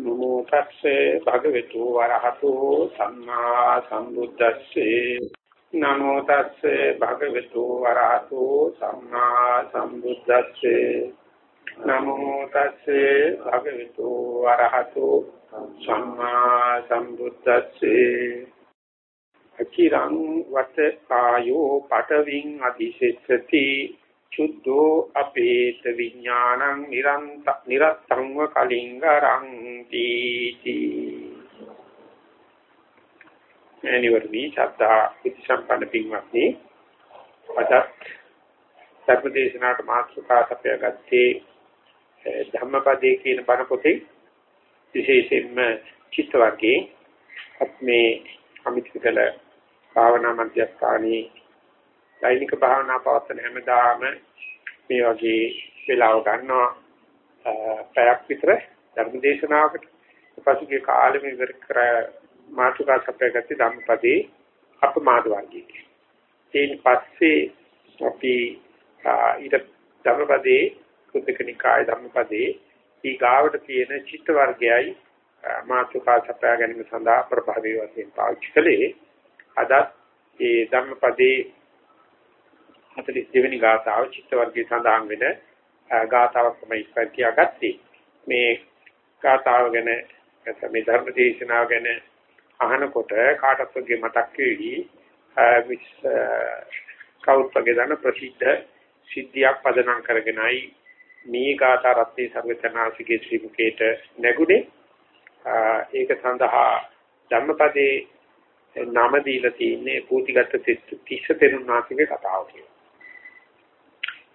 නමෝ තස්සේ භගවතු වරහතෝ සම්මා සම්බුද්දස්සේ. නමෝ තස්සේ භගවතු වරහතෝ සම්මා සම්බුද්දස්සේ. නමෝ තස්සේ භගවතු වරහතෝ සම්මා සම්බුද්දස්සේ. අකිරං වත කායෝ පඨවින් අධිශෙස්සති චුද්ධෝ අපේත විඥානං නිරන්ත නිරත්තංව කලින්ගරං තීති. එනිවර්ණී සත්තා විචසම්පන්න පින්වත්නි අද සර්වදේශනාට මාතෘකා සපයා ගත්තේ ධම්මපදයේ කියන බණ පොතේ විශේෂයෙන්ම චිත්ත වර්ගයේ අත් මේ අමිතිකල භාවනා මධ්‍යස්ථානයේ දෛනික භාවනා පවත්වන හැමදාම මේ වගේ වෙලාව ගන්නවා පැයක් විතර ධර්ම දේශනාවකට පසුගිය කාලෙම ඉවර කර මාතුකා සපයගත්තේ ධම්මපදේ අපමාද වර්ගයේ. ඊට පස්සේ අපි ඊට ධම්මපදේ කුද්දකනිකාය ධම්මපදේ ඊ ගාවට තියෙන චිත්ත වර්ගයයි මාතුකා සපයා ගැනීම සඳහා ප්‍රභාවී වශයෙන් පාවිච්චි කළේ. අද ඒ ධම්මපදේ 42 වෙනි ගාථාව චිත්ත වර්ගයේ සඳහන් වෙන ගාථාවක් තමයි ඉස්සර කියාගත්තේ. මේ ගාථාව ගැන මේ ධර්ම දේශනාව ගැන අහනකොට කාටත් වගේ මතක් වෙවි කවුරුත් වගේ දන්න ප්‍රසිද්ධ සිද්ධියක් පදනම් කරගෙනයි මේ ගාථා රත්නේ සර්වචනාසිකේ ශ්‍රී මුකේට නැගුණේ. ඒක සඳහා ධම්මපදේ නම දීලා තියෙන්නේ පූතිගත තිස්ස තෙරුණාසිකේ කතාව කියලා.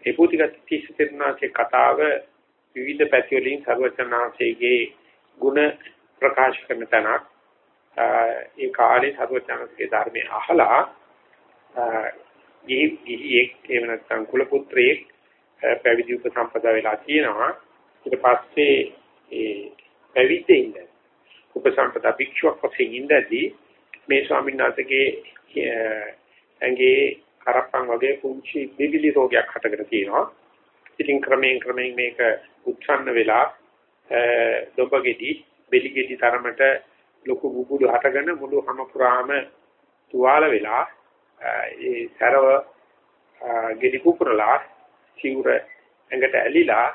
ඒ පුතිගත තිස්ස තෙරුණාසේ කතාව විවිධ පැති වලින් සර්වචනාංශයේ ගුණ ප්‍රකාශ කරන තැනක්. ඒ කාලේ සර්වචනාංශයේ ධර්මයේ අහලා ගිහි ගිහියෙක් එහෙම නැත්නම් කුල පුත්‍රයෙක් පැවිදි උපසම්පදා වෙලා තියෙනවා. ඊට පස්සේ ඒ පැවිද්දේ ඉන්න උපසම්පදා භික්ෂුවක් වශයෙන් ඉඳදී මේ ස්වාමීන් වහන්සේගේ ඇඟේ කරප්පන් වගේ පුංචි බිබිලි රෝගයක් හටගෙන තියෙනවා. ඉතින් ක්‍රමයෙන් ක්‍රමයෙන් මේක උත්සන්න වෙලා දොබගෙඩි බෙලිගෙඩි තරමට ලොකු බුබුලු හටගෙන මුළු හැම පුරාම තුවාල වෙලා ඒ සරව ගෙඩි කුපුරලා සිවුර ඇඟට ඇලිලා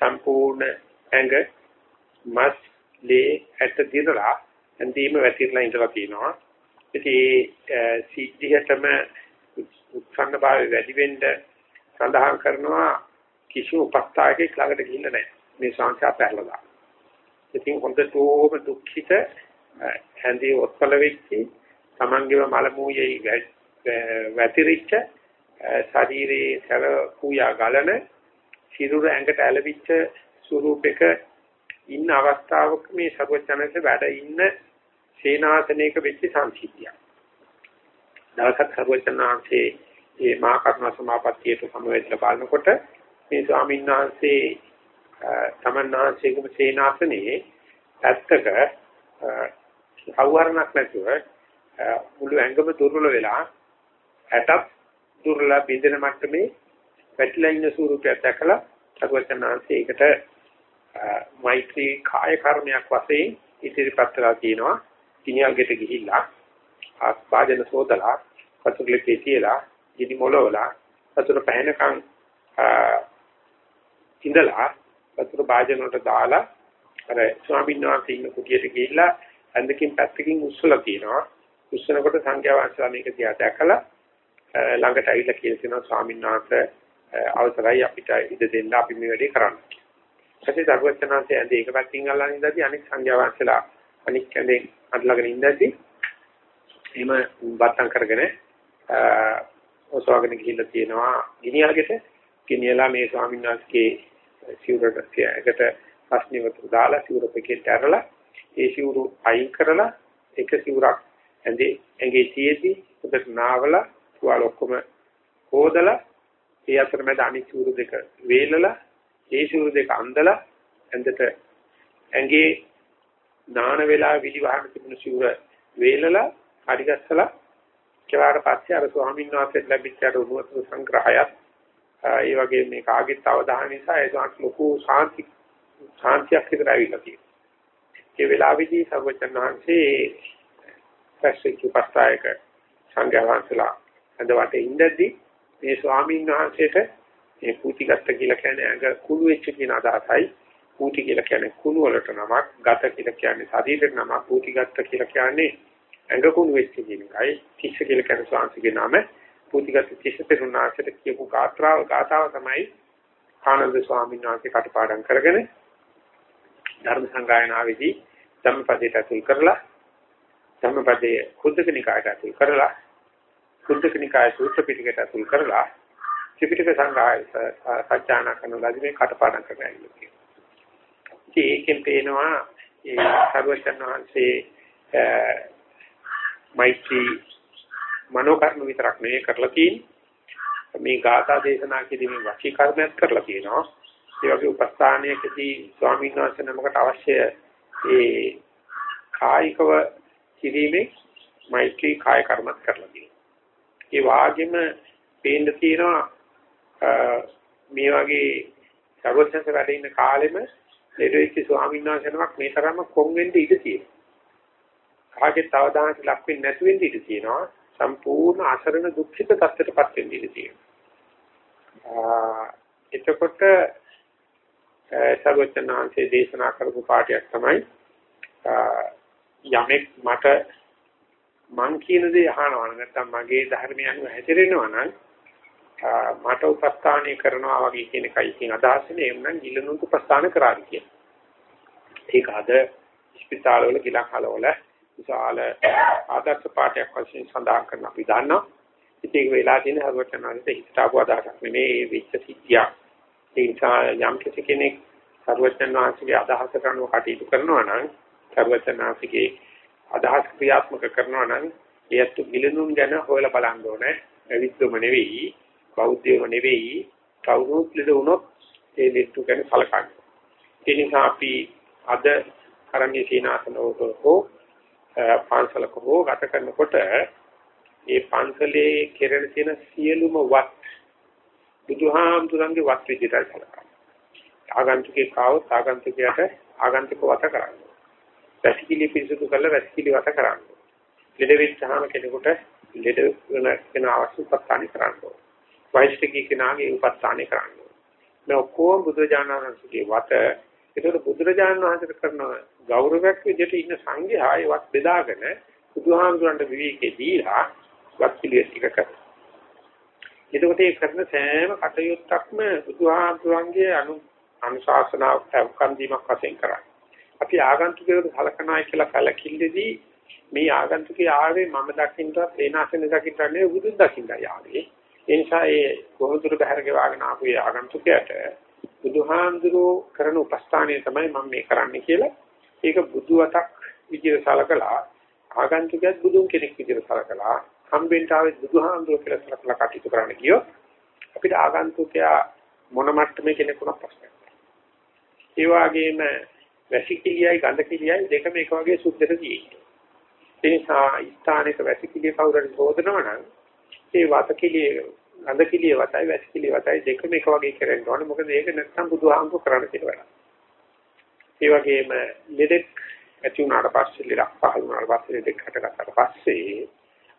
සම්පූර්ණ ඇඟ මස් ලේ ඇට දිරලා ඇඳීම වැතිරලා ඉඳලා තියෙනවා. ඉතින් සිද්ධියටම උත්සන්න භාවය වැඩි වෙන්න සඳහන් කරනවා කිසිම උපස්ථායකෙක් ළඟට ගිහිල්ලා නැහැ. මේ සංඛ්‍යා පැහැලලා. ඉතින් හොඳටම දුක්ඛිත හැඳි ඔත්පල වෙච්චි තමන්ගේම මල මූයේ වැතිරිච්ච ශරීරයේ සර කුයා ගලන සිරුර ඇඟට ඇලවිච්ච ස්වරූපයක ඉන්න අවස්ථාවක මේ සර්වචනක වැඩ ඉන්න සේනාසනයක වෙච්ච සංසිද්ධියක්. දවසක් සර්වචනාංශේ මේ මහා කරුණා සමාපත්තියට සමවැදලා බලනකොට මේ ස්වාමීන් වහන්සේ තමන්නාංශේකම සේනාසනේ පැත්තක අවවරණක් නැතුව මුළු ඇඟම දුර්වල වෙලා ඇටත් දුර්වල බින්දෙන මට්ටමේ පැටලලා ඉන්න ස්වරූපයක් දැකලා සර්වචනාංශේ ඒකට මෛත්‍රී කාය කර්මයක් වශයෙන් ඉදිරිපත් කරලා තියෙනවා. කිනියල්ගෙට ගිහිල්ලා ආස්වාදන සෝදලා වතුරලේ තියලා ඉදි මොලවලා වතුර පැහැෙනකන් ඉඳලා වතුර භාජන වලට දාලා අර ස්වාමීන් වහන්සේ ඉන්න කුටියට ගිහිල්ලා ඇඳකින් පැත්තකින් උස්සලා තියෙනවා උස්සනකොට සංඛ්‍යා වංශලා මේක තියා දැකලා ළඟට ඇවිල්ලා කියලා තියෙනවා ස්වාමීන් වහන්සේ අවසරයි අපිට ඉඩ දෙන්න අපි මේ වැඩේ කරන්න. ඊපස්සේ දරුවචනාංශය ඇඳේ එක පැත්තකින් අල්ලන් ඉඳදී අනිත් සංඛ්‍යා වංශලා අනිත් ඇඳේ අල්ලගෙන ඉඳදී එහෙම බත්තම් කරගෙන ඔසවගෙන ගිහිල්ලා තියෙනවා ගිනියලකට ගිනියලා මේ ස්වාමීන් වහන්සේගේ සිවුරට එකට ප්‍රශ්නේ වතුර දාලා සිවුර පෙකෙට ඇරලා ඒ සිවුරු අයින් කරලා එක සිවුරක් ඇඳේ. ඇඟේ තියෙද්දි උදට නාවලා තුවාල ඔක්කොම හොදලා ඒ අතරමැද අනිත් සිවුරු දෙක වේලලා ඒ සිවුරු දෙක අන්දලා ඇඳට ඇඟේ නාන වෙලා විලිවහන තිබුණු සිවුර වේලලා හරි ගස්සලා කෙවාට පස්සේ අර ස්වාමීන් වහන්සේට ලැබිච්ච අර උණුවතුරු සංග්‍රහයත් ඒ වගේ මේ කාගෙත් අවධානය නිසා ඒ සාන්ත ලොකු සාන්ති සාන්තියක් විතර ඇවිල්ලා තියෙනවා. ඒ වෙලාවේදී සර්වචන් වහන්සේ පැස්සෙක් උපස්ථායක සංඝයා වහන්සේලා අද වටේ ඉඳද්දී මේ ස්වාමීන් වහන්සේට මේ කූටිගත්ත කියලා කියන්නේ අඟ කුණු වෙච්ච කියන අදහසයි කූටි කියලා කියන්නේ කුණු වලට නමක් ගත කියලා කියන්නේ ශරීරෙට නමක් කූටිගත්ත කියලා කියන්නේ ඇඟ කුණු වෙච්ච කියන එකයි තිස්ස කියලා කියන්නේ ස්වාමීන්ගේ නම කූටිගත්ත තිස්ස පෙරුණාසට කියපු ගාත්‍රාව ගාතාව තමයි ආනන්ද ස්වාමීන් වහන්සේ කටපාඩම් කරගෙන ධර්ම සංගායනාවේදී ධම්මපදයට අතුල් කරලා ධම්මපදයේ කුද්දක නිකායට අතුල් කරලා කුද්දක නිකාය සූත්‍ර පිටකයට අතුල් කරලා ත්‍රිපිටක සංගාය සත්‍යාන කරන ලදී මේ කටපාඩම් කරගෙන ඉන්නේ. ඉතින් ඒකෙන් පේනවා ඒ සර්වචන් වහන්සේ මෛත්‍රී මනෝකර්ම විතරක් නෙවෙයි කරලා තියෙන්නේ. මේ ගාථා දේශනා කිරීමේ වචී කර්මයක් කරලා තියෙනවා. ඒ වගේ උපස්ථානයකදී ස්වාමීන් වහන්සේ නමකට අවශ්‍ය ඒ කායිකව කිරීමේ මෛත්‍රී කාය කර්මත් කරලා තියෙනවා. ඒ වාගෙම පේන්න තියෙනවා මේ වගේ සර්වඥන්ස වැඩ ඉන්න කාලෙම ලෙඩෙච්ච ස්වාමීන් වහන්සේ නමක් මේ තරම්ම කොන් වෙන්න ඉඩ තියෙනවා. කාගෙත් අවධානයට ලක් වෙන්නේ නැති වෙන්න ඉඩ තියෙනවා. සම්පූර්ණ අසරණ දුක්ඛිත තත්ත්වයටපත් වෙන්න ඉඩ තියෙනවා. එතකොට සර්වචනාංශයේ දේශනා කරපු පාඩයක් තමයි යමෙක් මට මං කියන දේ අහනවා නැත්නම් මගේ ධර්මය අනුව හැසිරෙනවා නම් මට උපස්ථානය කරනවා වගේ කියන එකයි කියන අදහසනේ එම්නම් ගිලනුන්ට උපස්ථාන කරાવી කියන. ඒක අද ස්පිතාලවල ගිලන්හලවල විශාල ආදර්ශ පාඩයක් වශයෙන් සඳහන් කරන අපි දන්නවා. ඉතින් ඒක වෙලා තියෙන හරවචනාන්ට හිතට ආපු අදහසක් නෙමෙයි මේ විච්ච සිද්ධියක්. ඒ නිසා යම් කෙනෙක් සර්වචන් වහන්සේගේ අදහස කරනව කටයුතු කරනවා නම් සර්වචන් වහන්සේගේ අදහස් ක්‍රියාත්මක කරනවා නම් ඒත් මිලනුන් ගැන හොයලා බලන්න ඕනේ. විද්දම නෙවෙයි, බෞද්ධයම නෙවෙයි, කවුරුත් ලෙඩ වුණොත් ඒ දෙට්ටු ගැන සලකන්න. ඒ නිසා අපි අද කරන්නේ සීනාසනවක හෝ පන්සලක හෝ ගත කරනකොට ඒ පන්සලේ කෙරෙන තියෙන සියලුම වත් බුදුහාමුදුරන්ගේ වත් විදිහට සලකනවා. ආගන්තුකේ කාවොත් ආගන්තුකයාට ආගන්තුක වත කරන්න. වැසිකිලි පිරිසුදු කරලා වැසිකිලි වත කරන්න. ලෙඩ වෙච්චාම කෙනෙකුට ලෙඩ වෙන වෙන අවශ්‍ය උපස්ථාන කරන්න. වෛශ්වික කෙනාගේ උපස්ථාන කරන්න. මේ ඔක්කොම බුදුජානනාංශගේ වත ඒකට බුදුරජාණන් වහන්සේට කරන ගෞරවයක් විදිහට ඉන්න සංඝයා ඒවත් බෙදාගෙන බුදුහාමුදුරන්ට විවේකේ දීලා වත් පිළිවෙත් ටික කරනවා. එතකොට ඒ කරන සෑම කටයුත්තක්ම බුදුහාමුදුරන්ගේ අනු අනුශාසනාවක් අවකම් දීමක් වශයෙන් කරන්නේ. අපි ආගන්තුකයෙකුට සලකනායි කියලා කලකිල්ලේදී මේ ආගන්තුකයා ආවේ මම දකින්නත් ඒනාසෙන් දකින්නත් නෙවෙයි බුදුන් දකින්නයි ආවේ. ඒ නිසා ඒ කොහොමදුර බහැරගේ වාගෙන ආපු ඒ ආගන්තුකයාට බුදුහාඳුරෝ කරන උපස්ථානය තමයි මම මේ කරන්නේ කියලා ඒක බුදුවතක් විදිහට සලකලා ආගන්තුකයාත් බුදුන් කෙනෙක් විදිහට සලකලා හම්බෙන්ට ආවේ බුදුහාඳුරෝ කියලා සලකලා කටයුතු කරන්න කියොත් අපිට ආගන්තුකයා මොන මට්ටමේ කෙනෙකුට ප්‍රශ්නයක් ඒ වගේම වැසිකිළියයි ගඳකිළියයි දෙකම එක වගේ සුද්ධට තියෙන්නේ. ඒ නිසා ස්ථානික වැසිකිළිය කවුරුහරි හොදනවා නම් ඒ වාතකිළිය ගඳකිළිය වතයි වැසිකිළිය වතයි දෙකම එක වගේ කරන්න ඕනේ. මොකද ඒක නැත්නම් බුදුහාමුදුර කරන්න කියලා. ඒ වගේම ලෙඩෙක් ඇති වුණාට පස්සේ ලෙඩක් පහළ වුණාට පස්සේ ලෙඩෙක් හටගත්තාට පස්සේ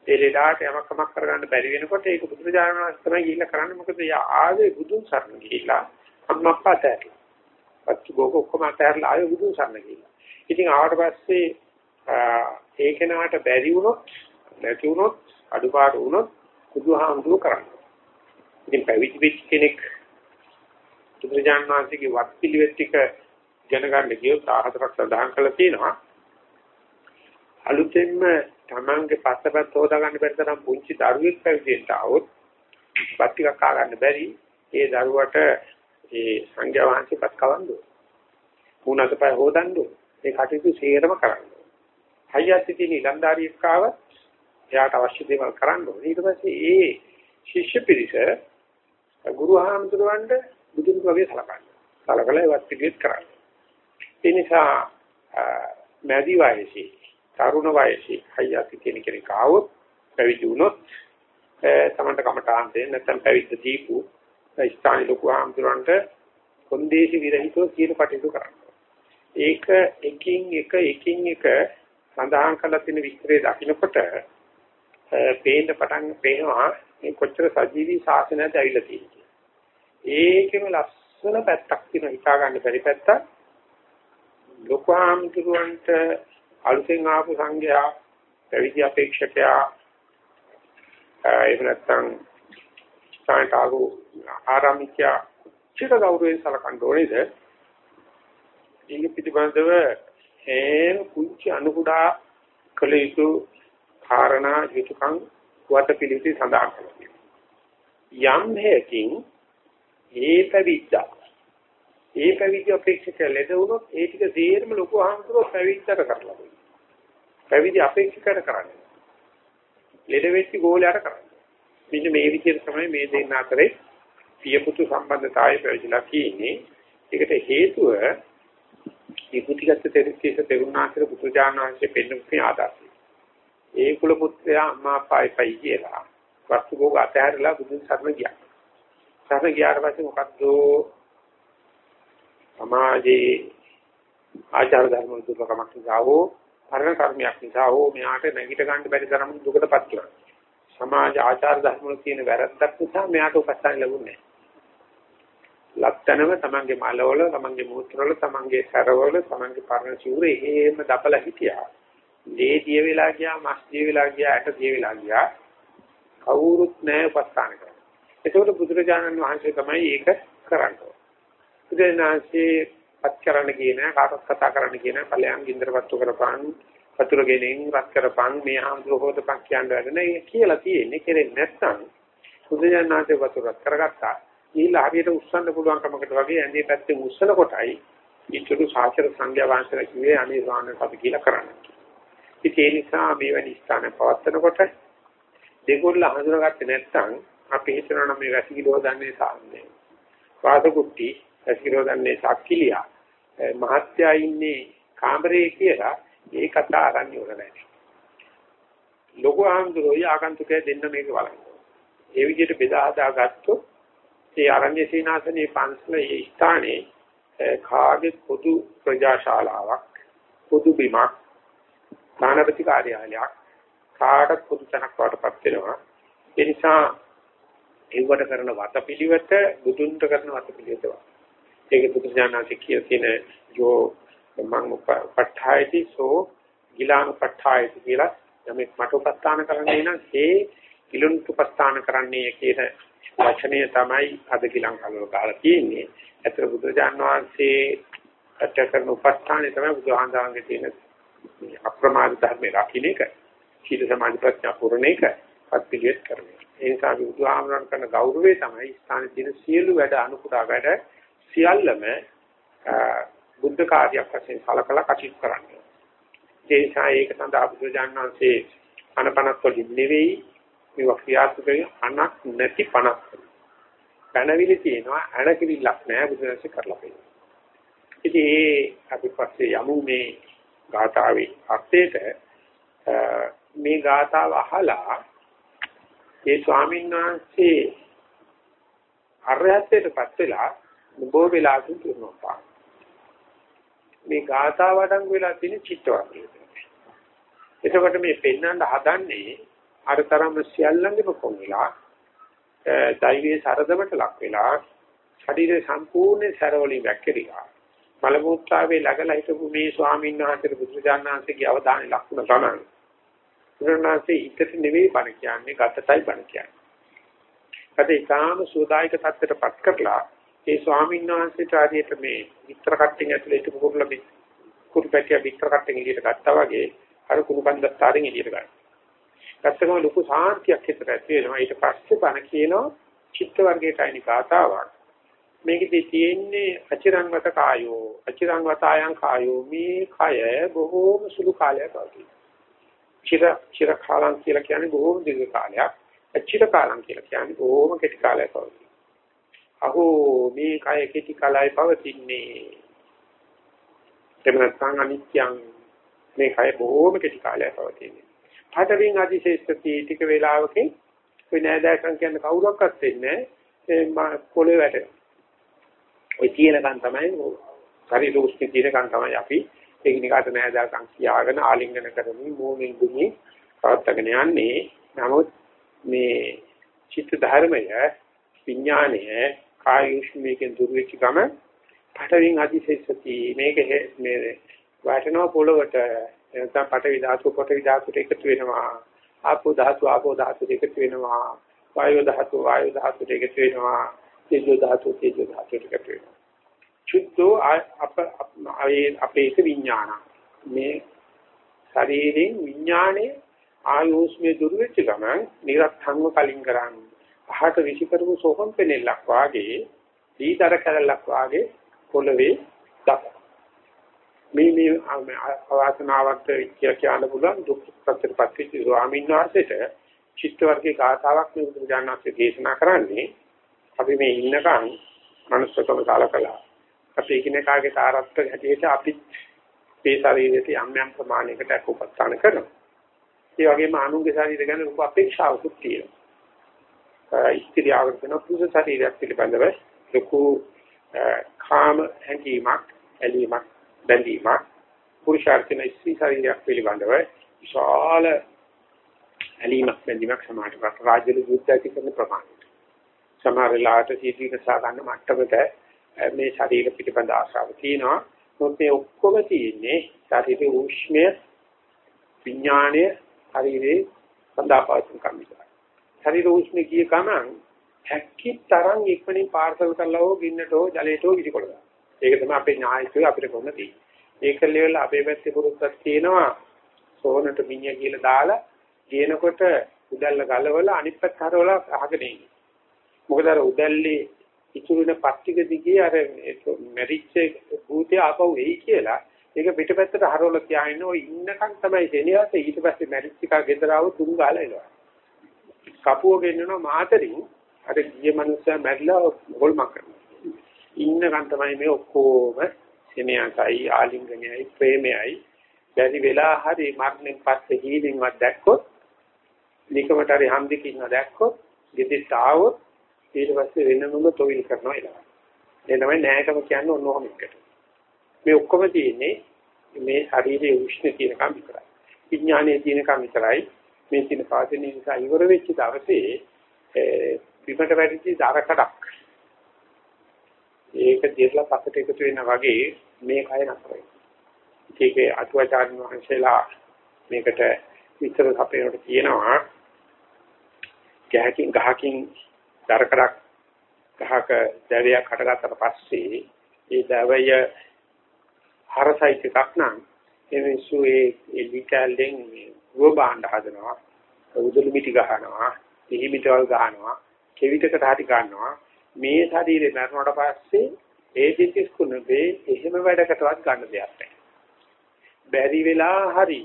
ඒ ලෙඩාට යමක් කමක් කරගන්න බැරි වෙනකොට ඒක බුදුරජාණන් වහන්සේ තමයි ගිහිල්ලා කරන්නේ. මොකද යා ආවේ බුදුන් සරණ ගිහිල්ලා අම්මප්පා තැරලා පච්ච භෝග ඔක්කොම අතහැරලා ආයෙ බුදුන් සරණ ගිහිල්ලා. ඉතින් ආවට පස්සේ ඒ කෙනාට බැරි වුණොත් නැති වුණොත් අඩුපාඩු වුණොත් බුදුහාමුදුරු කරන්නේ. ඉතින් පැවිදි වෙච්ච කෙනෙක් බුදුරජාණන් වහන්සේගේ වත් පිළිවෙත් ටික දැනගන්න ගියොත් ආහතරක් සඳහන් කරලා තියෙනවා. අලුතෙන්ම තමන්ගේ පස්සපත් හොදා ගන්න බැරි තරම් පුංචි දරුවෙක් පැවිදෙන්න આવොත් වත් ටිකක් කා ගන්න බැරි ඒ දරුවට ඒ සංඝයා වහන්සේපත් කවන්න ඕන. මුණත පය හොදන්න ඕන. ඒ කටයුතු සේරම කරන්න ඕන. හයියත් තියෙන ඊලන්දාරියෙක් ආවත් එයාට අවශ්‍ය දේවල් කරන්න ඕන. ඊට පස්සේ ඒ ශිෂ්‍ය පිරිස ගුරු ආමතුරවන්ට බුදුන් වගේ සලකන්න. සලකලා ඒවත් පිළිවෙත් කරන්න. ඒ නිසා මැදි වයසේ, තරුණ වයසේ හයියත් තියෙන කෙනෙක් ආවොත් පැවිදි වුණොත් තමන්ට කමටහන් දෙන්න නැත්නම් පැවිද්ද දීපු ස්ථානීය ලොකු ආම්තුරන්ට කොන්දේසි විරහිතව කියන කටයුතු කරනවා. ඒක එකින් එක එකින් එක සඳහන් කරලා තියෙන විස්තරය දකිනකොට පේන්න පටන් පේනවා මේ කොච්චර සජීවී ශාසනයද ඇවිල්ලා තියෙන්නේ. ඒකෙම ලස්සන පැත්තක් තියෙනවා හිතා ගන්න බැරි පැත්තක්. ලෝකහාමුදුරන්ට අලුතෙන් ආපු සංඝයා පැවිදි අපේක්ෂකයා එහෙම නැත්නම් සායතාවු ආරාමිකයා චිර ගෞරවයෙන් සලකන්න ඕනේද? ඒක පිටිබඳව හැම කුංචි අනුකුඩා කළ යුතු කාරණා යුතුයකම් වත පිළිවිති සඳහන් කරනවා. යම් හේකින් ඒ පැවිද්දා ඒ පැවිදි අපේක්ෂිත ලෙඩ වුණොත් ඒ ටික සේරම ලොකු අහංකරෝ පැවිද්දට කරලා දෙයි. පැවිදි අපේක්ෂිතට කරන්නේ. ලෙඩ වෙච්ච ගෝලයට කරන්නේ. මෙන්න මේ විදිහට තමයි මේ දෙන්න අතරේ පියපුතු සම්බන්ධතාවය පැවිදිලා කියන්නේ. ඒකට හේතුව මේ කුටිගත තෙරිකේස තෙරුණාසර පුත්‍රජානංශයේ පෙන්වපු ආදර්ශය. ඒ කුල පුත්‍රයා අම්මා අප්පා එපයි කියලා වස්තු භෝග අතහැරලා බුදුන් සරණ ගියා. සරණ ගියාට පස්සේ මොකද්ද සමාජයේ ආචාර ධර්ම දුර්ලභමක් නිසා හෝ පරණ කර්මයක් නිසා හෝ මෙයාට නැගිට ගන්න බැරි තරම් දුකටපත් වෙනවා. සමාජ ආචාර ධර්ම වල තියෙන වැරද්දක් නිසා මෙයාට උපස්ථාන ලැබුණේ නැහැ. ලක්තනම තමන්ගේ මලවල, තමන්ගේ මූත්‍රවල, තමන්ගේ සරවල, තමන්ගේ පරණ සිවුරේ එහෙම දපලා හිටියා. දේ දිය වෙලා ගියා, මස් දිය වෙලා ගියා, ඇට දිය වෙලා ගියා. කවුරුත් නැහැ උපස්ථාන කරන්න. ඒකෝට බුදුරජාණන් වහන්සේ තමයි ඒක කරන්නේ. බුදුරජාණන්සේ පත් කරන්න කියන කාටවත් කතා කරන්න කියන ඵලයන් ගින්දරපත්තු කරපන් වතුර ගෙනින් රත් කරපන් මේ ආම්දුර හොදපන් කියන වැඩ නේ කියලා තියෙන්නේ කෙරෙන්නේ නැත්නම් බුදුරජාණන්සේ වතුර රත් කරගත්තා ඊළඟ හරියට උස්සන්න පුළුවන් කමකට වගේ ඇඳේ පැත්තේ උස්සන කොටයි ඊටු සාචර සංඥා වංශල කිව්වේ අනේ ස්වාමීන් අපි කියලා කරන්නේ. ඉතින් ඒ නිසා මේ වැනි ස්ථාන පවත්නකොට දෙගොල්ල හඳුනාගත්තේ නැත්නම් අපි හිතනවා නම් මේ වැසිකිලෝ දන්නේ සාන්නේ. වාසකුට්ටි ඇසිරෝ දන්නේ සක්කිලියා මහත්යා ඉන්නේ කාමරේ කියලා ඒ කතා අරන් ඉවර නැහැ. ලොකු ආන්දරෝයි ආගන්තුකය දෙන්න මේක බලන්න. ඒ විදිහට බෙදා හදා ගත්තොත් ඒ ආරණ්‍ය සීනාසනේ පන්සල ඒ ස්ථානයේ කාගේ පොදු ප්‍රජාශාලාවක් පොදු බිමක් ඥානපති කාර්යාලයක් කාටත් පොදු තැනක් වටපත් වෙනවා. ඒ නිසා ඒවට කරන වතපිලිවෙත බුදුන්ට කරන වතපිලිවෙත ඒක බුදුසසුනාසේ කියලා තියෙන යෝ මං උපට්ඨායති සෝ ගිලානුපට්ඨායති කියලා යමෙක් මට උපස්ථාන කරන්නේ නම් ඒ ගිලුන්තුපස්ථාන කරන්නේ කියන වචනය තමයි අද ගිලන් කලව ගහලා තියෙන්නේ. අතර බුදුජාන් වහන්සේ අට කරන උපස්ථානේ තමයි බුදුහාඳාංගේ තියෙන අප්‍රමාද ධර්මේ රකින්න එක. සීල සමාධි ප්‍රඥා පුරණ එක අත්පිළිවෙත් කරන්නේ. ඒ නිසා බුදුහාමරණ කරන ගෞරවය තමයි ස්ථානයේ තියෙන සියලු වැඩ අනුකුඩා වැඩ සියල්ලම බුද්ධ කාර්යයක් වශයෙන් සලකලා කටයුතු කරන්නේ. ඒ නිසා ඒක සඳහා බුදුජානනාංශේ අනපනත් වලින් නෙවෙයි මේ ක්‍රියාත්මකයේ අනක් නැති පණක්. පැනවිලි තියෙනවා අනකිරිල්ලක් නැහැ බුදුරජාණන්සේ කරලා තියෙනවා. ඉතින් ඒ අපි පස්සේ යමු මේ ගාථාවේ අර්ථයට මේ ගාථාව අහලා ඒ ස්වාමීන් වහන්සේ අරහත්ත්වයටපත් වෙලා බොහෝ වෙලාකින් කියනවා. මේ ගාථා වඩංගු වෙලා තියෙන චිත්ත වර්ගය. එතකොට මේ පෙන්වන්න හදන්නේ අර තරම් සියල්ලංගෙම කොන් වෙලා දෛවයේ සරදමට ලක් වෙලා ශරීරය සම්පූර්ණ සරවලින් වැක්කිරිලා මල මුත්‍රාවේ ළඟලා හිටපු මේ ස්වාමීන් වහන්සේ බුදුජානනාංශගේ අවධානය ලක්ුණ ගමන් බුදුරණාංශේ හිතට නෙවෙයි බණ කියන්නේ ගතටයි බණ කියන්නේ. අද ඊටාම සෝදායක තත්ත්වයටපත් කරලා ඒ ස්වාමීන් වහන්සේට ආදියට මේ විතර කට්ටින් ඇතුලේ හිටපු කුරුල්ල මේ කුරුපැටිය විතර කට්ටින් එළියට ගත්තා වගේ අර කුණු බන්දස්තරෙන් එළියට ගන්නවා. ගත්තකම ලොකු සාන්තියක් හිතට ඇති වෙනවා. ඊට පස්සේ බණ කියනවා චිත්ත වර්ගයට අයින කාතාවක්. මේකෙදි තියෙන්නේ අචිරංගත කායෝ අචිරංගත ආයන් කායෝ මේ කය බොහෝම සුළු කාලයක් වගේ. චිර චිර කාලම් කියලා කියන්නේ බොහෝම දීර්ඝ කාලයක්. අචිර කාලම් කියලා කියන්නේ බොහෝම කෙටි කාලයක් වගේ. අහෝ මේ කය කෙටි කලයි පවතින්නේ එහෙම නැත්නම් අනිත්‍යං මේ කය බොහොම කෙටි කාලයක් පවතින්නේ පඩවින් අධිශේෂ්ඨති ටික වේලාවකින් ඔය නෑදෑකම් කියන කවුරක්වත් වෙන්නේ නැහැ පොළේ වැටෙනවා ඔය තියෙනකන් තමයි ශරීර උස්නේ තියෙනකන් තමයි අපි එකිනෙකාට නෑදාකම් කියාගෙන ආලිංගන කරමින් මූණින් දුනි පවත්වාගෙන යන්නේ. නමුත් මේ චිත්ත ධර්මය විඥානය කායුෂ්මයෙන් දුර වෙච්ච ගම පටවින් අධිශේෂති. මේක මේ වටනෝ පොළවට නැත්නම් පටවි ධාතු පටවි ධාතුට එකතු වෙනවා. ආපෝ ධාතු ආපෝ ධාතුට එකතු වෙනවා. වායෝ ධාතු වායෝ ධාතුට එකතු වෙනවා. තේජෝ ධාතු තේජෝ ධාතුට එකතු වෙනවා. චුද්ධෝ අප අපේ විඥාන. මේ ශරීරයෙන් විඥානයේ ආයෝස්මේ දුර වෙච්ච ගමන් නිරත්ංග කලින් කරන්නේ අහට විසි කරපු සෝහම් පෙනෙල්ලක් වාගේ දීතර කැලලක් වාගේ පොළවේ දක් මේ මේ අවාසනාවක් කියලා කියන්න පුළුවන් දුක් සත්‍යපත් වෙච්ච ස්වාමීන් වහන්සේට චිත්ත වර්ගයේ ගාථාවක් මේ බුදුජානනාංශයේ දේශනා කරන්නේ. අපි මේ ඉන්නකම් මනුස්සකම සාලකලා අපි එකිනෙකාගේ තාරත්ව හැටියට අපි මේ ශරීරයේ යම් යම් ප්‍රමාණයකට උපස්ථාන කරනවා. ඒ වගේම අනුන්ගේ ශරීර ගැන රූප අපේක්ෂාවකුත් තියෙනවා. ඉස්ත්‍රියාවට වෙන පුරුෂ ශරීරයක් පිළිබඳව ලොකු කාම හැඟීමක් ඇලීමක් බැඳීමක් පුරුෂාර්ථන ස්ත්‍රී ශරීරයක් පිළිබඳව විශාල ඇලීමක් බැඳීමක් සමාජයට රාජ්‍ය යුද්ධය කරන ප්‍රමාණයට සමහර වෙලාවට සීතීක සාගන්න මට්ටමට මේ ශරීර පිළිබඳ ආශාව තියෙනවා මොකද මේ ඔක්කොම තියෙන්නේ ශරීරයේ උෂ්ණය විඥාණය ශරීරයේ සඳහාපවතුන් කම්මිසයි ශරීර උෂ්ණ කිය ගමන් හැක්කි තරම් ඉක්මනින් පාර්සල් කරලා හෝ ගින්නට හෝ ජලයට හෝ විසිකොල දානවා ඒක තමයි අපේ ඥායිකය අපිට කොහොමද තියෙන්නේ. ඒක ලෙවල් අපේ පැත්තේ පුරුද්දක් තියෙනවා සෝනට මිනිහ කියලා දාලා ගේනකොට උදැල්ල ගලවලා අනිත් පැත්ත හරවලා අහගෙන ඉන්නේ. මොකද අර උදැල්ලේ ඉතුරුන පස්තික දිගේ අර මෙරිච්ච භූතය ආපහු එයි කියලා ඒක පිටපැත්තට හරවලා තියාගෙන ඔය ඉන්නකන් තමයි දෙනියත් ඊට පස්සේ මෙරිච්ච එක ගෙදරාව තුන් ගාලා එනවා. කපුව ගෙන්නනවා මාතරින් අර ගිය මනුස්සයා මැරිලා හොල්මක් කරනවා. ඉන්නකන් තමයි මේ ඔක්කොම සෙනෙහසයි ආලිංගනයයි ප්‍රේමයයි බැරි වෙලා හරි මරණයෙන් පස්සේ හීනෙන්වත් දැක්කොත් නිකමට හරි හන්දිකින්ව දැක්කොත් ගෙදෙට ආවොත් ඊට පස්සේ වෙනමම තොවිල් කරනවා ඊළඟ. ඒ තමයි න්යායකම කියන්නේ ඔන්නෝම එකට. මේ ඔක්කොම තියෙන්නේ මේ ශරීරයේ උෂ්ණ තියෙනකම් විතරයි. විඥානයේ තියෙනකම් විතරයි. මේ තියෙන පාදින නිසා ඉවර වෙච්ච දවසේ පිටට වැඩිච්ච දරකඩක් ඒක දිර්ලා පස්සට එකතු වෙනා වගේ මේ කය නතරයි. ඒකේ අටුවාචාර්ය වහන්සේලා මේකට විතර අපේකට කියනවා ගහකින් ගහකින් දරකඩක් ගහක දැවයක් හටගත්තට පස්සේ ඒ දැවය හරසයිත් එකක් නම් ඒ මිනිස්සු ඒ එලිකල්ෙන් රෝබාණ්ඩ හදනවා උදුළු මිටි ගහනවා පිහිමිටවල් ගහනවා කෙවිතකට හරි ගන්නවා මේ ශරීරේ මරණයට පස්සේ ඒ දිටිස් කුණේ එහෙම වැඩකටවත් ගන්න දෙයක් නැහැ. බැරි වෙලා හරි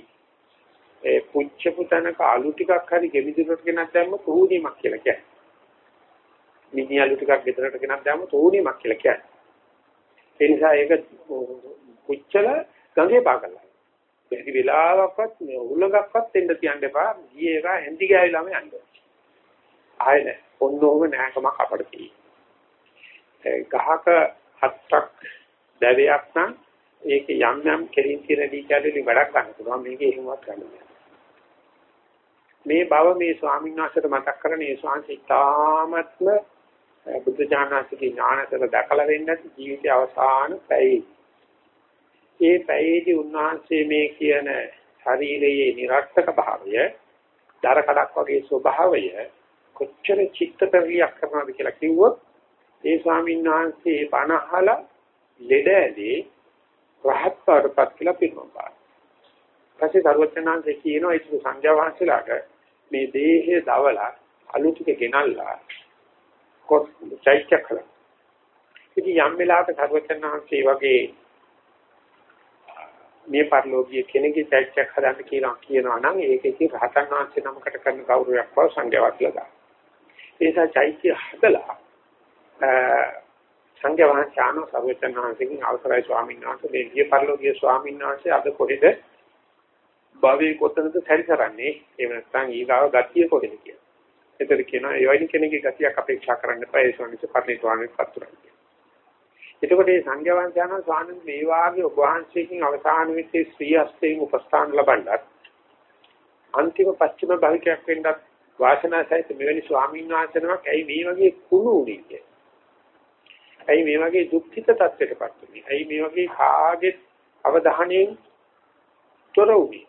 ඒ පුච්ච පුතනක අලු ටිකක් හරි ගෙමිදුරට ගෙනත් දැම්ම තෝණීමක් කියලා කියන්නේ. මිනි අලු ටිකක් ගෙදරට ගෙනත් දැම්ම තෝණීමක් කියලා කියන්නේ. ඒ නිසා ඒක පුච්චල ගඟේ පාගලා. බැරි වෙලාවක්වත් මේ උලඟක්වත් දෙන්න තියන්න එපා. ගියේ එක ඇන්ටි ගෑවිලාම යන්න. ආයෙ නෑ. ඔන්නෝම නෑකමක් අපිට තියෙනවා. ගහක හත්තක් දැවයක් නම් ඒක යම් යම් කෙලින් තියෙන දීචාලෙලි වැඩක් ගන්න පුළුවන් මේක එහෙමවත් ගන්න බෑ මේ බව මේ ස්වාමීන් වහන්සේට මතක් කරගෙන ඒ ස්වාමීන් බුද්ධ ඥානසිකේ ඥානතර දැකලා වෙන්නේ ජීවිතය අවසාන පැයේ ඒ පැයේදී උන්වහන්සේ මේ කියන ශරීරයේ નિરර්ථක භාවය දර කඩක් වගේ ස්වභාවය කොච්චර චිත්ත පරිලක් කරනවද කියලා කිව්වොත් ඒ ස්වාමීන් වහන්සේ බණ අහලා ලෙඩ ඇදී රහත් වඩපත් කියලා පිරුණා පාන. ඊපස්සේ සර්වඥාන්සේ කියනවා ඒක සංඝයා වහන්සේලාට මේ දේහය දවලා අලු ටික ගෙනල්ලා කොත් චෛත්‍ය කළා. ඉතින් යම් වෙලාවක සර්වඥාන්සේ වගේ මේ පරිලෝකීය කෙනෙක්ගේ චෛත්‍යයක් හදන්න කියලා කියනවා නම් ඒක ඉතින් රහතන් වහන්සේ නමකට කරන ගෞරවයක් බව සංඝයා වහන්සේලා. ඒ නිසා චෛත්‍ය හදලා සංඝ වහන්සේන සර්වචන් වහන්සේගෙන් අවසරයි ස්වාමීන් වහන්සේ මේ ගිය පරිලෝකීය ස්වාමීන් වහන්සේ අද කොහෙද භවයේ කොතනද සැරිසරන්නේ එහෙම නැත්නම් ඊගාව ගතිය කොහෙද කියලා. ඒතර කියනවා ඒ වගේ කෙනෙක්ගේ ගතියක් අපේක්ෂා කරන්න එපා ඒ ස්වාමීන් වහන්සේ පරිණිරවාණයට පත් වෙනවා. එතකොට මේ සංඝවංශයන් ස්වාමීන් මේ වාගේ ඔබ වහන්සේකින් අවසාන වෙච්ච ශ්‍රී හස්තයෙන් උපස්ථාන ලබන්නත් අන්තිම පස්චිම භවිකයක් වෙන්නත් වාසනාසහිත මෙවැනි ස්වාමීන් වහන්සේනමක් ඇයි මේ වගේ කුණු උනේ ඇයි මේ වගේ දුක්ඛිත තත්ත්වයකටපත් වෙන්නේ? ඇයි මේ වගේ කාගේ අවධානයෙන් තොර වුනේ?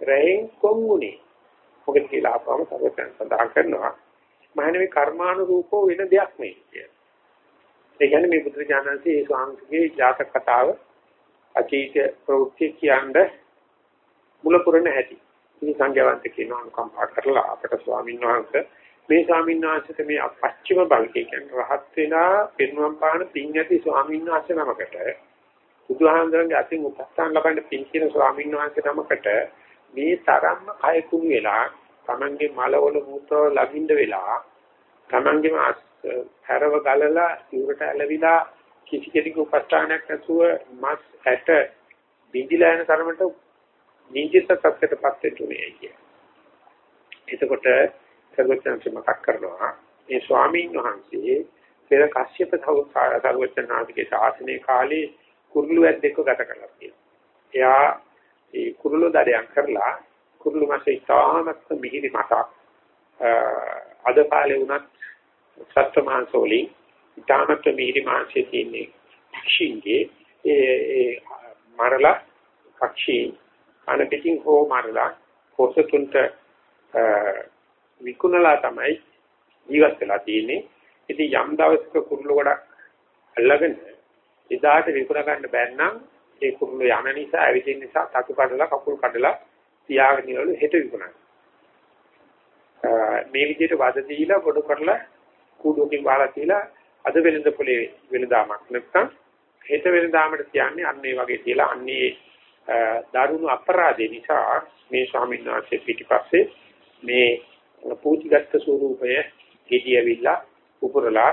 රැහෙන් කොම්ුනේ? මොකද කියලා අපවම සර්වයන් සඳහන් කරනවා. මහණෙනි කර්මානුරූපෝ වෙන දෙයක් නෙවෙයි. ඒ කියන්නේ මේ බුදුරජාණන්සේ ඒ ස්වාමීන්ගේ ජාතක කතාව අතීත ප්‍රවෘත්ති කියන්නේ මුල පුරණ හැටි. ඉතින් සංඝයාන්ත කියන අනුකම්පා කරලා අපට ස්වාමීන් වහන්සේ මේ ස්වාමීන් වහන්සේට මේ පස්චිම බල්කේ කියන්නේ රහත් වෙලා පින්වම් පාන පින් ඇති ස්වාමීන් වහන්සේ නමකට බුදුහාමුදුරන්ගේ අතින් උපස්ථාන ලබන්න පින් කියන ස්වාමීන් වහන්සේ නමකට මේ තරම්ම කය කුණු වෙලා Tamange මලවල මූත්‍ර ලබින්න වෙලා Tamange හැරව ගලලා ඉවරට ඇලවිලා කිසි කෙනෙකු උපස්ථානයක් නැතුව මස් ඇට බිඳිලා යන තරමට නිජිත තත්ත්වයටපත් වෙන්නේ කිය. එතකොට සර්වඥාන්සේ මතක් කරනවා මේ ස්වාමීන් වහන්සේ පෙර කශ්‍යප සර්වඥාන්සේගේ ශාසනයේ කාලේ කුරුළු වැද්දෙක්ව ගත කරලා තියෙනවා. එයා ඒ කුරුළු දඩයන් කරලා කුරුළු මාසේ ඉතාමත් මිහිරි මතක් අද කාලේ වුණත් සත්ව මාංශ වලින් ඊටමත් මිහිරි මාංශයේ තියෙන්නේ පක්ෂීන්ගේ ඒ මරලා පක්ෂී අනපිටින් හෝ මරලා කොසතුන්ට විකුණලා තමයි ජීවත් වෙලා තියෙන්නේ. ඉතින් යම් දවසක කුරුළු ගොඩක් අල්ලගෙන එදාට විකුණ ගන්න බැන්නම් ඒ කුරුළු යන නිසා ඇවිදින්න නිසා තතු කඩලා කකුල් කඩලා තියාගෙන ඉන්නවලු හෙට විකුණන්න. මේ විදිහට වද දීලා පොඩු කරලා කූඩුවකින් වහලා තියලා අද වෙළඳ පොලේ වෙළඳාමක් නැත්නම් හෙට වෙළඳාමට කියන්නේ අන්න ඒ වගේ තියලා අන්නේ දරුණු අපරාධේ නිසා මේ ස්වාමීන් වහන්සේ පිටිපස්සේ මේ පූජිගත් ස්වරූපය ගෙඩියවිලා උපුරලා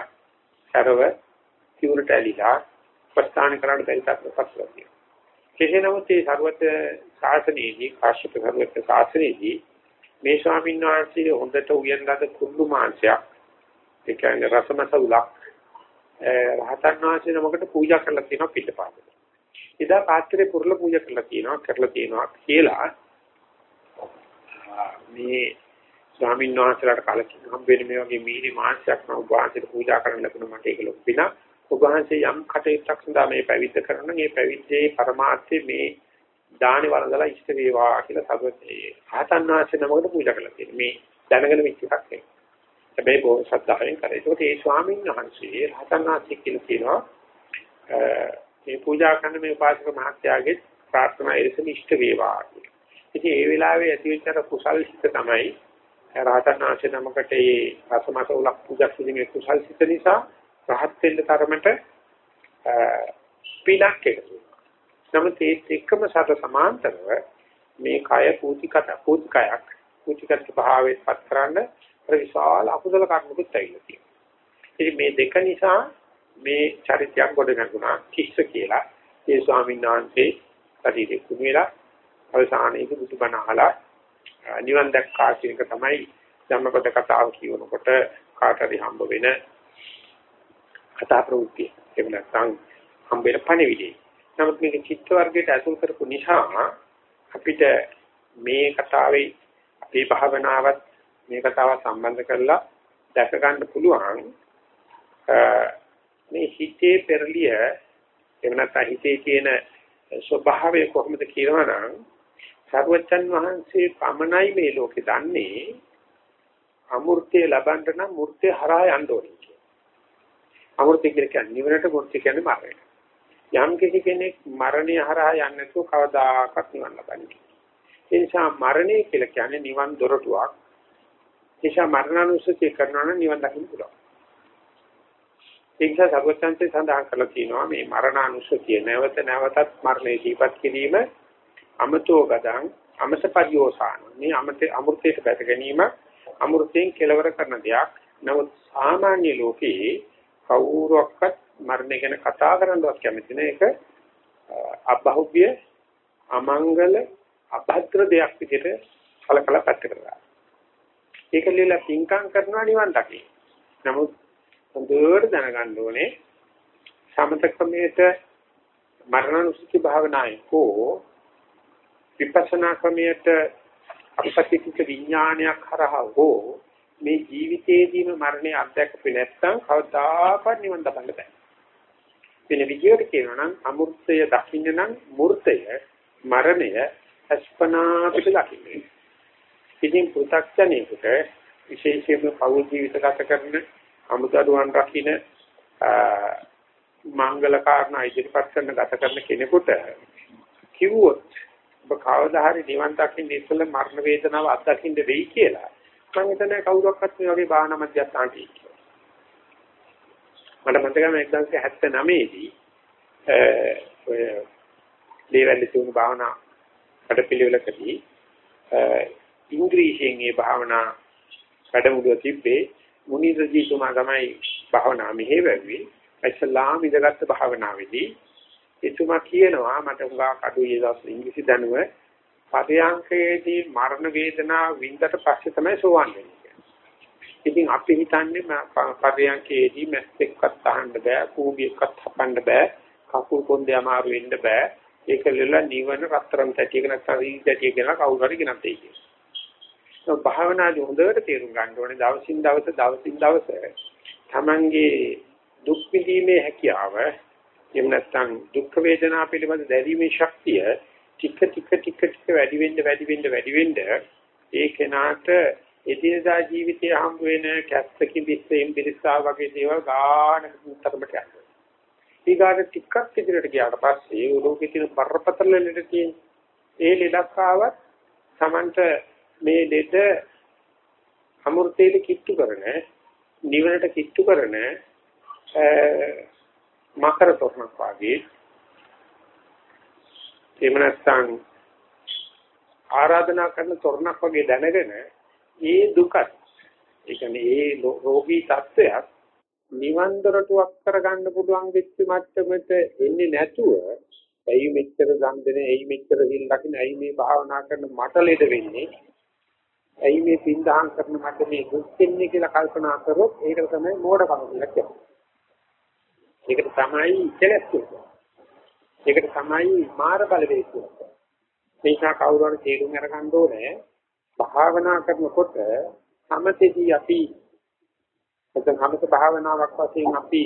සරව සිවුරට ඇලිලා ප්‍රස්ථාන කරන්න බැරි තත්ත්වයක් තියෙනවා. කෙසේ නමුත් මේ සර්වත ශාසනයේදී කාශ්‍යප සර්වත ශාසනයේදී මේ ස්වාමීන් වහන්සේ හොඳට උයන්ගත කුල්ලු මාංශයක් ඒ කියන්නේ රසමසවුලක් රහතන් වහන්සේ නමකට පූජා කරලා තියෙනවා පිටපාතේ. එදා පාත්‍රේ පුරල පූජා කරලා තියෙනවා කරලා තියෙනවා කියලා මේ ස්වාමීන් වහන්සේලාට කලකින් හම්බෙන්නේ මේ වගේ මීනි මාංශයක් නම් වහන්සේට පූජා කරන්න ලැබුණ මට ඒක ලොකු පිනක්. ඔබ වහන්සේ යම් කටයුත්තක් සඳහා මේ පැවිද්ද කරන මේ පැවිද්දේ પરමාර්ථය මේ දානි වරඳලා ඉෂ්ට වේවා කියලා සබතේ. රහතන් වහන්සේ නමකට පූජා කරලා තියෙනවා. මේ දැනගෙන වෙච්ච එකක් නෙවෙයි. හැබැයි බොහොම ශ්‍රද්ධාවෙන් කරේ. ඒකට ඒ ස්වාමීන් වහන්සේ රහතන් වහන්සේ කියලා කියනවා මේ පූජා කරන මේ උපාසක මහත්යාගේ ප්‍රාර්ථනා ඉරසම ඉෂ්ට වේවා කියලා. ඉතින් ඒ වෙලාවේ ඇතිවෙච්ච කුසල් සිත තමයි රහතන් වහන්සේ නමකට මේ රසමස උලක් පූජා කිරීමේ කුසල් සිත නිසා රහත් වෙන්න තරමට පිනක් එකතු නමුත් ඒත් එක්කම සත සමාන්තරව මේ කය පූතිකත පූතිකයක් පූතිකත් භාවයෙන් පත් කරන්න විශාල අකුසල කර්මකුත් ඇවිල්ලා තියෙනවා. ඉතින් මේ දෙක නිසා මේ චරිතයක් ගොඩ නැගුණා කිස්ස කියලා. ඒ ස්වාමීන් වහන්සේ ශරීරේ කුණිලා අවසානයේක බුදුබණ අහලා නිවන් දැක්කා කියන එක තමයි ධම්මපද කතාව කියනකොට කාට හරි හම්බ වෙන කතා ප්‍රවෘත්ති. එහෙම නැත්නම් හම්බ වෙන පණිවිඩය. නමුත් මේක චිත්ත වර්ගයට ඇතුල් කරපු නිසා අපිට මේ කතාවේ අපේ භාවනාවත් මේ කතාව සම්බන්ධ කරලා දැක ගන්න පුළුවන් මේ හිතේ පෙරලිය එහෙම නැත්නම් හිතේ තියෙන ස්වභාවය කොහොමද කියනවනම් සර්වචන් වහන්සේ පමණයි මේ ලෝකේ දන්නේ අමෘතය ලබන්න නම් මූර්තය හරහා යන්න ඕනේ කියලා. අමෘතය කියන්නේ නිවනට මූර්තය කියන්නේ මරණය. යම් කිසි කෙනෙක් මරණය හරහා යන්නේ නැතුව කවදාකවත් නිවන් ලබන්නේ. ඒ නිසා මරණය කියලා කියන්නේ නිවන් දොරටුවක්. නිසා මරණානුස්සතිය කරනවා නම් නිවන් දකින්න පුළුවන්. ඒ නිසා සර්වඥාන්සේ සඳහන් කරලා තියෙනවා මේ මරණානුස්සතිය නැවත නැවතත් මරණය දීපත් කිරීම අමතෝ ගදං අමසපරියෝසාන. මේ අමතේ අමෘතයට බැස ගැනීම අමෘතයෙන් කෙලවර කරන දෙයක්. නමුත් සාමාන්‍ය ලෝකේ කවුරුවක්වත් මරණය ගැන කතා කරන්නවත් කැමති නැහැ. ඒක අබහුභ්‍ය අමංගල අභද්‍ර දෙයක් විදිහට කලකලා පැත්තකට දානවා. ඒක ලියලා පින්කම් කරනවා නිවන් දකින්න. නමුත් හොඳට දැනගන්න ඕනේ සමත ක්‍රමයට මරණානුස්සති භාවනාවේ හෝ විපස්සනා ක්‍රමයට අපපතික විඥානයක් හරහා හෝ මේ ජීවිතයේදීම මරණය අත්දැකපු නැත්නම් කවදාකවත් නිවන් දකින්න බෑ. වෙන විදියට කියනවා නම් අමෘතය දකින්න නම් මූර්තය මරණය අස්පනා පිට දකින්න. ඉතින් පෘථග්ජනේකට විශේෂයෙන්ම පෞල් ජීවිත ගත කරන අමුදරුවන් රකින්න මංගල කාරණා ඉදිරිපත් කරන ගත කරන කෙනෙකුට කිව්වොත් ඔබ කවදා හරි නිවන් දකින්න ඉස්සෙල්ලා මරණ වේදනාව අත්දකින්න වෙයි කියලා මම හිතන්නේ කවුරක්වත් මේ වගේ භාවනා මධ්‍යස්ථානට ඉන්නේ. මට මතකයි මම 1979 දී ඔය ලේවැල්ලේ තියුණු භාවනා කඩපිළිවෙලකදී ඉංග්‍රීසියෙන් මේ භාවනා වැඩමුළුව තිබ්බේ මුනිදජීතුමා තමයි භාවනා මෙහෙවුවේ ඉස්ලාම් ඉඳගත් භාවනාවේදී එතුමා කියනවා මට උගා කඩුවේ දවස් ඉංග්‍රීසි දැනුම පරයන්කේදී මරණ වේදනාව වින්දට පස්සේ තමයි සෝවන් වෙන්නේ. ඉතින් අපි හිතන්නේ පරයන්කේදී මැස්සෙක්වත් අහන්න බෑ, කූඹියක්වත් හපන්න බෑ, කකුල් කොන්දේ අමාරු වෙන්න බෑ. ඒක ලෙල නිවන රත්තරන් තැටියක නැත්නම් රීල් තැටිය කියලා කවුරු හරි ගෙනත් දෙයි කියලා. ඒ භාවනාදී හොඳට තේරුම් ගන්න ඕනේ දවසින් දවස දවසින් දවස තමන්ගේ දුක් විඳීමේ හැකියාව එහෙම නැත්නම් දුක් වේදනා පිළිබඳ දැරීමේ ශක්තිය ටික ටික ටික ටික වැඩි වෙන්න වැඩි වෙන්න වැඩි වෙන්න ඒ කෙනාට එදිනදා ජීවිතයේ හම් වෙන කැස්සකින් දිස්සෙන් පිරිසා වගේ දේවල් ගානකට තරමට යනවා. ඊගාට ටිකක් ඉදිරියට ගියාට පස්සේ ලෝකෙ තියෙන බරපතල ලෙඩ තියෙන ඒ ලෙඩක් ආවත් Tamanට මේ ලෙඩ අමෘතයට කිට්ටු කරන නිවනට කිට්ටු කරන මකර තොරණක් වාගේ එහෙම නැත්නම් ආරාධනා කරන තොරණක් වගේ දැනගෙන ඒ දුකත් ඒ කියන්නේ ඒ රෝගී තත්ත්වයක් නිවන් දොරටුවක් කරගන්න පුළුවන් වෙච්ච මට්ටමට එන්නේ නැතුව ඇයි මෙච්චර දන් දෙන ඇයි මෙච්චර හිල් දකින්න ඇයි මේ භාවනා කරන මට ලෙඩ වෙන්නේ ඇයි මේ පින්දහම් කරන මට මේ දුක් වෙන්නේ කියලා කල්පනා කරොත් ඒක තමයි මෝඩකම කියලා කියන්නේ. ඒකට තමයි ඉතලස් කියන්නේ. ඒකට තමයි මාර බලවේගය කියන්නේ. මේක කවුරු හරි තේරුම් අරගන්න ඕනේ. භාවනා කරනකොට සමතේදී අපි එතන සමත භාවනාවක් වශයෙන් අපි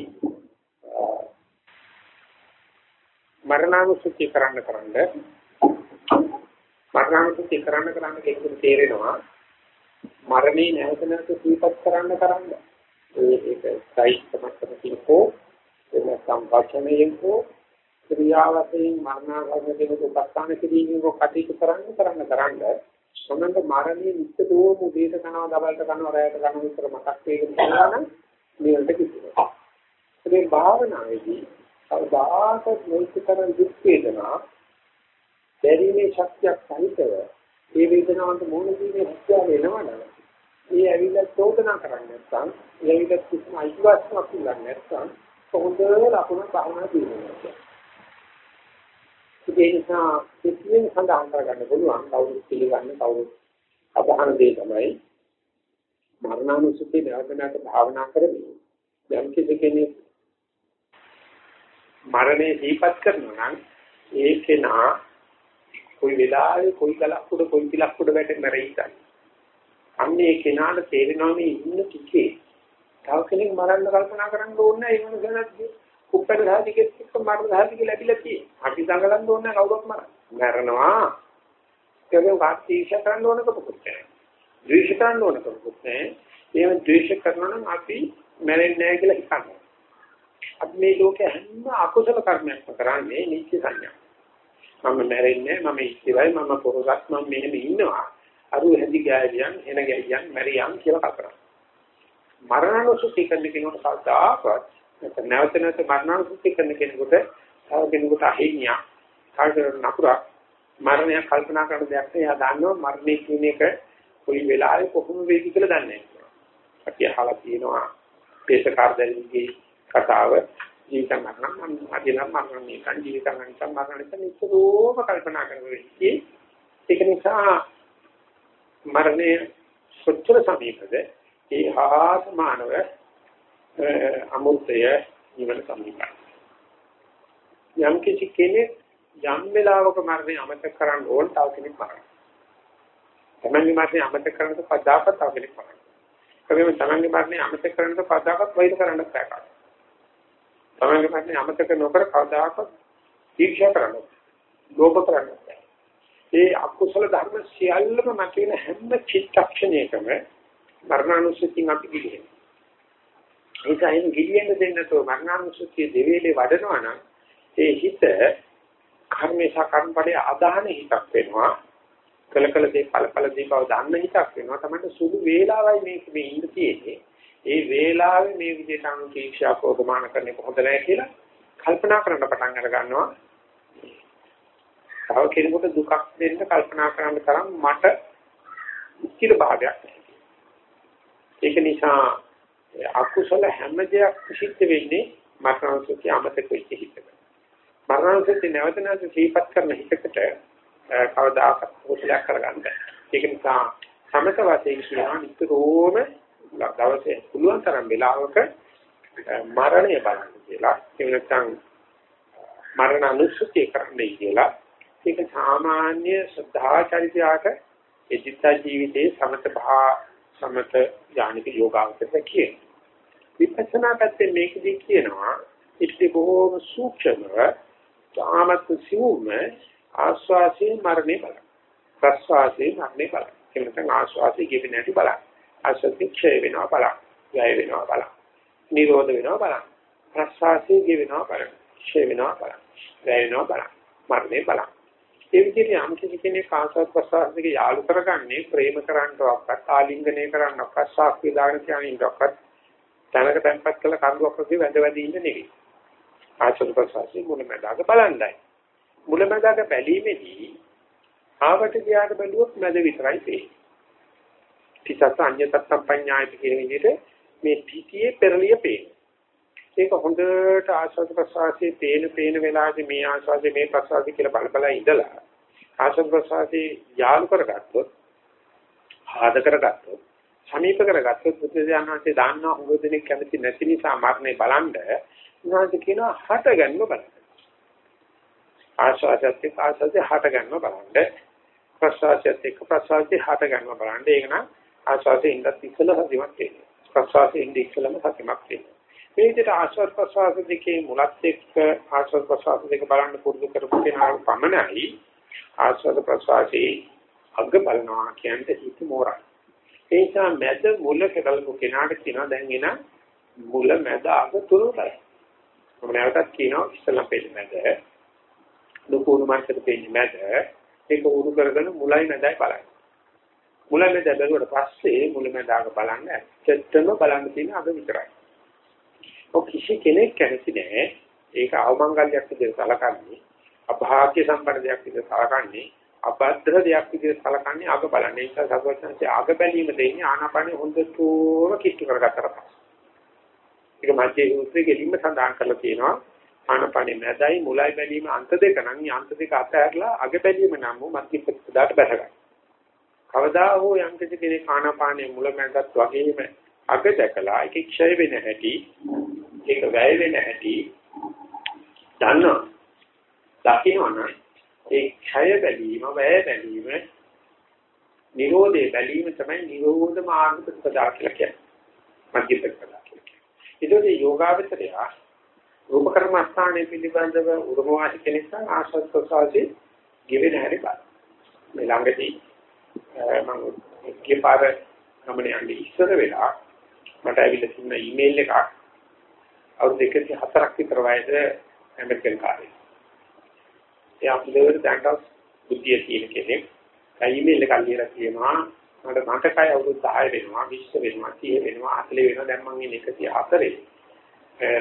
මරණානුසුති කරන්න කරන්න මරණානුසුති කරන්න කරන්න කෙනෙකුට තේරෙනවා මරණේ නැවත නැවත සිහිපත් කරන්න කරන්න ඒක සයිත් මට්ටමකින් හෝ එන්න සම්පූර්ණයෙන් හෝ ක්‍රියාවතෙන් මරණාසන්න කෙනෙකු උපස්ථාන කිරීමේ කටයුතු කරන්න කරන්න කරන්න මොනන්ද මරණය නිත්‍යදෝම උදේට කරනවා දවල්ට කරනවා රැයට කරනවා විතර මතක් වේගෙන යනවා නම් මේකට කිසිවක්. ඒ භාවනාවේදී අවදාක මොයිතරන් දුක් වේදනා දැරීමේ ශක්තියක් සහිතව ඒ වේදනාවට මුහුණ දීමේ හැකියාව එනවනම් ඒ ඇවිල්ලා චෝදනා කරන්නේ නැත්නම් ඒ ඇවිල්ලා කිසිම අයිතිවාසිකමක් ඉල්ලන්නේ නැත්නම් කොහොමද ලකුණ භාවනා දිනුනේ. ඒ නිසා කිසිම සඳහන් කරගන්න පුළුවන් කවුරුත් පිළිගන්න කවුරුත් අදහන දේ තමයි මරණානුසුති නැවතනට භාවනා කරමින් යම් කෙනෙක් මරණය දීපත් කරනවා නම් ඒකේ නා කොයි වෙලාවෙ කොයි ගලක් උඩ කොයි පිලක් උඩ වැටෙන්න රැයිසයි. අන්න ඒ කෙනාට තේරෙනවා මේ ඉන්න ටිකේ තව කෙනෙක් මරන්න කල්පනා කරන්න ඕනේ නැහැ ඒ වෙනසක් කුප්පට ධාතිකෙත් එක්ක මරණ ධාතික ලැබිලා තියෙන්නේ. අපි දඟලන්න ඕනේ කවුරුත් මරන්න. මරනවා. ඒකේ වාක්‍යීෂ කරන්න ඕන කපුත් නැහැ. ද්වේෂ කරන්න ඕන කපුත් නැහැ. එහෙම ද්වේෂ කරනවා නම් අපි මැරෙන්නේ නැහැ කියලා හිතනවා. අපි මේ ලෝකේ හැම අකුසල කර්මයක්ම කරන්නේ නිත්‍ය සංඥා. මම මැරෙන්නේ මම ඉස්සරයි මම පොරගත් මම මෙහෙම ඉන්නවා. අරු හැදි ගෑවියන් එන ගෑවියන් මැරියන් කියලා කල්පනා. මරණසුති කරන කෙනෙකුට කවදාකවත් නැවත නැවත මරණානුස්සති කරන කෙනෙකුට තව කෙනෙකුට අහිමියා කාටද නපුරා මරණය කල්පනා කරන දෙයක් නේ එයා දන්නවා මරණය කියන එක කොයි වෙලාවෙ කොහොම වෙයිද කියලා දන්නේ නැහැ. අපි අහලා තියෙනවා පේසකාරදෙන්ගේ කතාව ජීවිත මරණ අදිනම් මරණ නිකන් ජීවිත මරණ මරණ නිතරම කල්පනා කරනවා. ඒක නිසා මරණය සුත්තර සමීපද ඒ හා සමානව අමුර්තය නිවන සම්පූර්ණයි. යම් කිසි කෙනෙක් යම් වෙලාවක මරණය අමතක කරන්න ඕන තව කෙනෙක් මරනවා. තමන්ගේ මරණය අමතක කරනකොට පදාපත් තව කෙනෙක් මරනවා. ඒකෙම තමන්ගේ මරණය අමතක කරනකොට පදාපත් වෛර කරන්න බෑ. තමන්ගේ මරණය අමතක නොකර කවදාකවත් ඊර්ෂ්‍යා කරන්න. ලෝභ කරන්න. ඒ අකුසල ධර්ම සියල්ලම මතුවෙන හැම චිත්තක්ෂණයකම මරණානුස්සතියෙන් අපි ගිලිනවා. ඒකයින් ගිලියෙන්න දෙන්නතෝ මරණානුස්සතිය දෙවේලේ වඩනවා නම් ඒ හිත කර්මේශා කර්මපඩේ අදහන හිතක් වෙනවා. කල කල දේ ඵල ඵල දේ බව දන්න හිතක් වෙනවා. තමයි සුළු වේලාවයි මේක මේ ඉන්න තියෙන්නේ. ඒ වේලාවේ මේ විදිහට අනුකීක්ෂා ප්‍රෝධමාන කරන්නේ කොහොමද නැහැ කියලා කල්පනා කරන්න පටන් අර ගන්නවා. තව කෙනෙකුට දුකක් දෙන්න කල්පනා කරන්න තරම් මට ඉතිරි භාගයක් නැහැ. ඒක නිසා අකුසල හැම දෙයක් සිද්ධ වෙන්නේ මරණසුඛය අමතක වෙච්ච හිතක. මරණසුඛය නැවත නැවත සිහිපත් කරන හිතකට කවදාකවත් කුසලයක් කරගන්න බැහැ. ඒක නිසා සමත වශයෙන් කියනවා නිතරම දවසේ පුළුවන් තරම් වෙලාවක මරණය බලන්න කියලා. ඒ නැත්නම් මරණ අනුසුතිය කරන්නයි කියලා. ඒක සාමාන්‍ය ශ්‍රද්ධාචරිතයට එදිතා ජීවිතයේ සමත භා සමත ඥානික යෝගාවචරය කියන. විපස්සනා පැත්තේ මේකදී කියනවා ඉති බොහෝම සූක්ෂමව තාමත් සිවුම ආස්වාසේ මරණය බලන්න. ප්‍රස්වාසේ මරණය බලන්න. ඒ නැත්නම් ආස්වාසේ ගෙවෙන්නේ නැති බලන්න. ආස්වාසේ ක්ෂය වෙනවා බලන්න. වැය වෙනවා බලන්න. නිරෝධ වෙනවා බලන්න. ප්‍රස්වාසේ ගෙවෙනවා බලන්න. ක්ෂය වෙනවා බලන්න. වැය වෙනවා බලන්න. මරණය බලන්න. ඒ විදිහට යම් කිසි කෙනෙක් ආසත් ප්‍රසාරයක යාලු කරගන්නේ ප්‍රේම කරන්නවක්වත් ආලිංගනය කරන්නවක්වත් සාක්ෂි දාන කියනින්වක්වත් තනක තැන්පත් කළ කන්දුවක් වගේ වැඳ වැඳ ඉන්න නෙවෙයි. ආසත් ප්‍රසාරයේ මුලමදාග බලන්නයි. මුලමදාග බැලීමේදී ආවට ගියාට බැලුවොත් මැද විතරයි පේන්නේ. තිසත් අඤ්‍යතත්තම් පඤ්ඤායති කියන විදිහට මේ පිටියේ පෙරලිය පේන්නේ. ඒක හොඳට ආස්වාද ප්‍රසආසී තේන පේන වෙලාවේ මේ ආස්වාදේ මේ ප්‍රසආසී කියලා බල බල ඉඳලා ආස්වාද ප්‍රසආසී යාලු කරගත්තොත් ආද කරගත්තොත් සමීප කරගත්තොත් බුදුදහමේ දාන්නා උගදෙනෙක් කැමති නැති නිසා මරණය බලන්න උනාට කියනවා හට ගන්න බලන්න. ආස්වාදයත් එක්ක ආස්වාදේ හට ගන්න බලන්න. ප්‍රසආසයත් එක්ක ප්‍රසආසී හට ගන්න බලන්න. ඒක නම් ආස්වාදේ ඉඳත් ඉස්සලා සතියක් තියෙනවා ප්‍රසආසී ඉඳ ඉස්සලම සතියක් තියෙනවා මේ විදිහට ආශ්වාස ප්‍රශ්වාස දෙකේ මුලත් එක්ක ආශ්වාස ප්‍රශ්වාස දෙක බලන්න පුරුදු කරපු කෙනා පමණයි ආශ්වාස ප්‍රශ්වාසයේ අග බලනවා කියන්නේ හිත මෝරයි. ඒ නිසා මැද මුල කඩලපු කෙනාට කියනවා දැන් එන මුල මැද අග තුනයි. මම නැවතත් කියනවා ඉස්සලා පෙළ මැද ලොකුණු මාර්ගයට පෙන්නේ මැද ඒක උරු කරගෙන මුලයි මැදයි බලන්න. මුලයි මැද බැලුවට පස්සේ මුල මැද අග බලන්න ඇත්තටම බලන්න තියෙන අග විතරයි. ඔය කිසි කෙනෙක් කැමති නෑ ඒක අවමංගල්‍යයක් විදිහට සලකන්නේ අභාග්‍ය සම්පන්න දෙයක් විදිහට සලකන්නේ අබද්ද්‍ර දෙයක් විදිහට සලකන්නේ අග බලන්නේ. ඒ නිසා සර්වඥාන්සේ අග බැලීම දෙන්නේ ආනාපානෙ හොඳටම කිට්ටු කරගත්තට පස්සේ. ඒක මධ්‍ය සූත්‍රයේ ගෙලින්ම සඳහන් කරලා තියෙනවා. ආනාපානෙ මැදයි මුලයි බැලීම අන්ත දෙක. නම් මේ අන්ත දෙක අතහැරලා අග බැලීම නම් මධ්‍ය ප්‍රතිපදාට බැසගන්න කවදා හෝ යම් කෙනෙක් ආනාපානෙ මුල මැදත් වගේම අග දැකලා ඒක ක්ෂය වෙන හැටි ඒක වැය වෙන හැටි දන්නවා. දකින්නවනම් ඒ ඡය බැලීම, වැය බැලීම, නිරෝධය බැලීම තමයි නිරෝධ මාර්ග ප්‍රතිපදා කියලා කියන්නේ. මධ්‍ය ප්‍රතිපදා කියලා කියන්නේ. ඒකේ යෝගාවචරය රූප කර්මස්ථානයේ පිළිබඳව උරුම වාසි කෙනෙක් නම් ආශ්‍රත් ප්‍රසාරේ ගෙවෙන හැටි බලන්න. මේ ළඟදී මම එකපාර ගමනේ යන්නේ ඉස්සර වෙලා මට ඇවිල්ලා තිබුණ ඊමේල් එකක් අවුරුදු 104ක් විතර වයස ඇමරිකන් කාර්යය. ඒ අපිට දැන්ටස් බුද්ධිය තියෙන කෙනෙක්. ඊමේල් එකක් ලියලා කියනවා මට මතකයි අවුරුදු 10 වෙනවා 20 වෙනවා 30 වෙනවා 40 වෙනවා දැන් මම ඉන්නේ 104.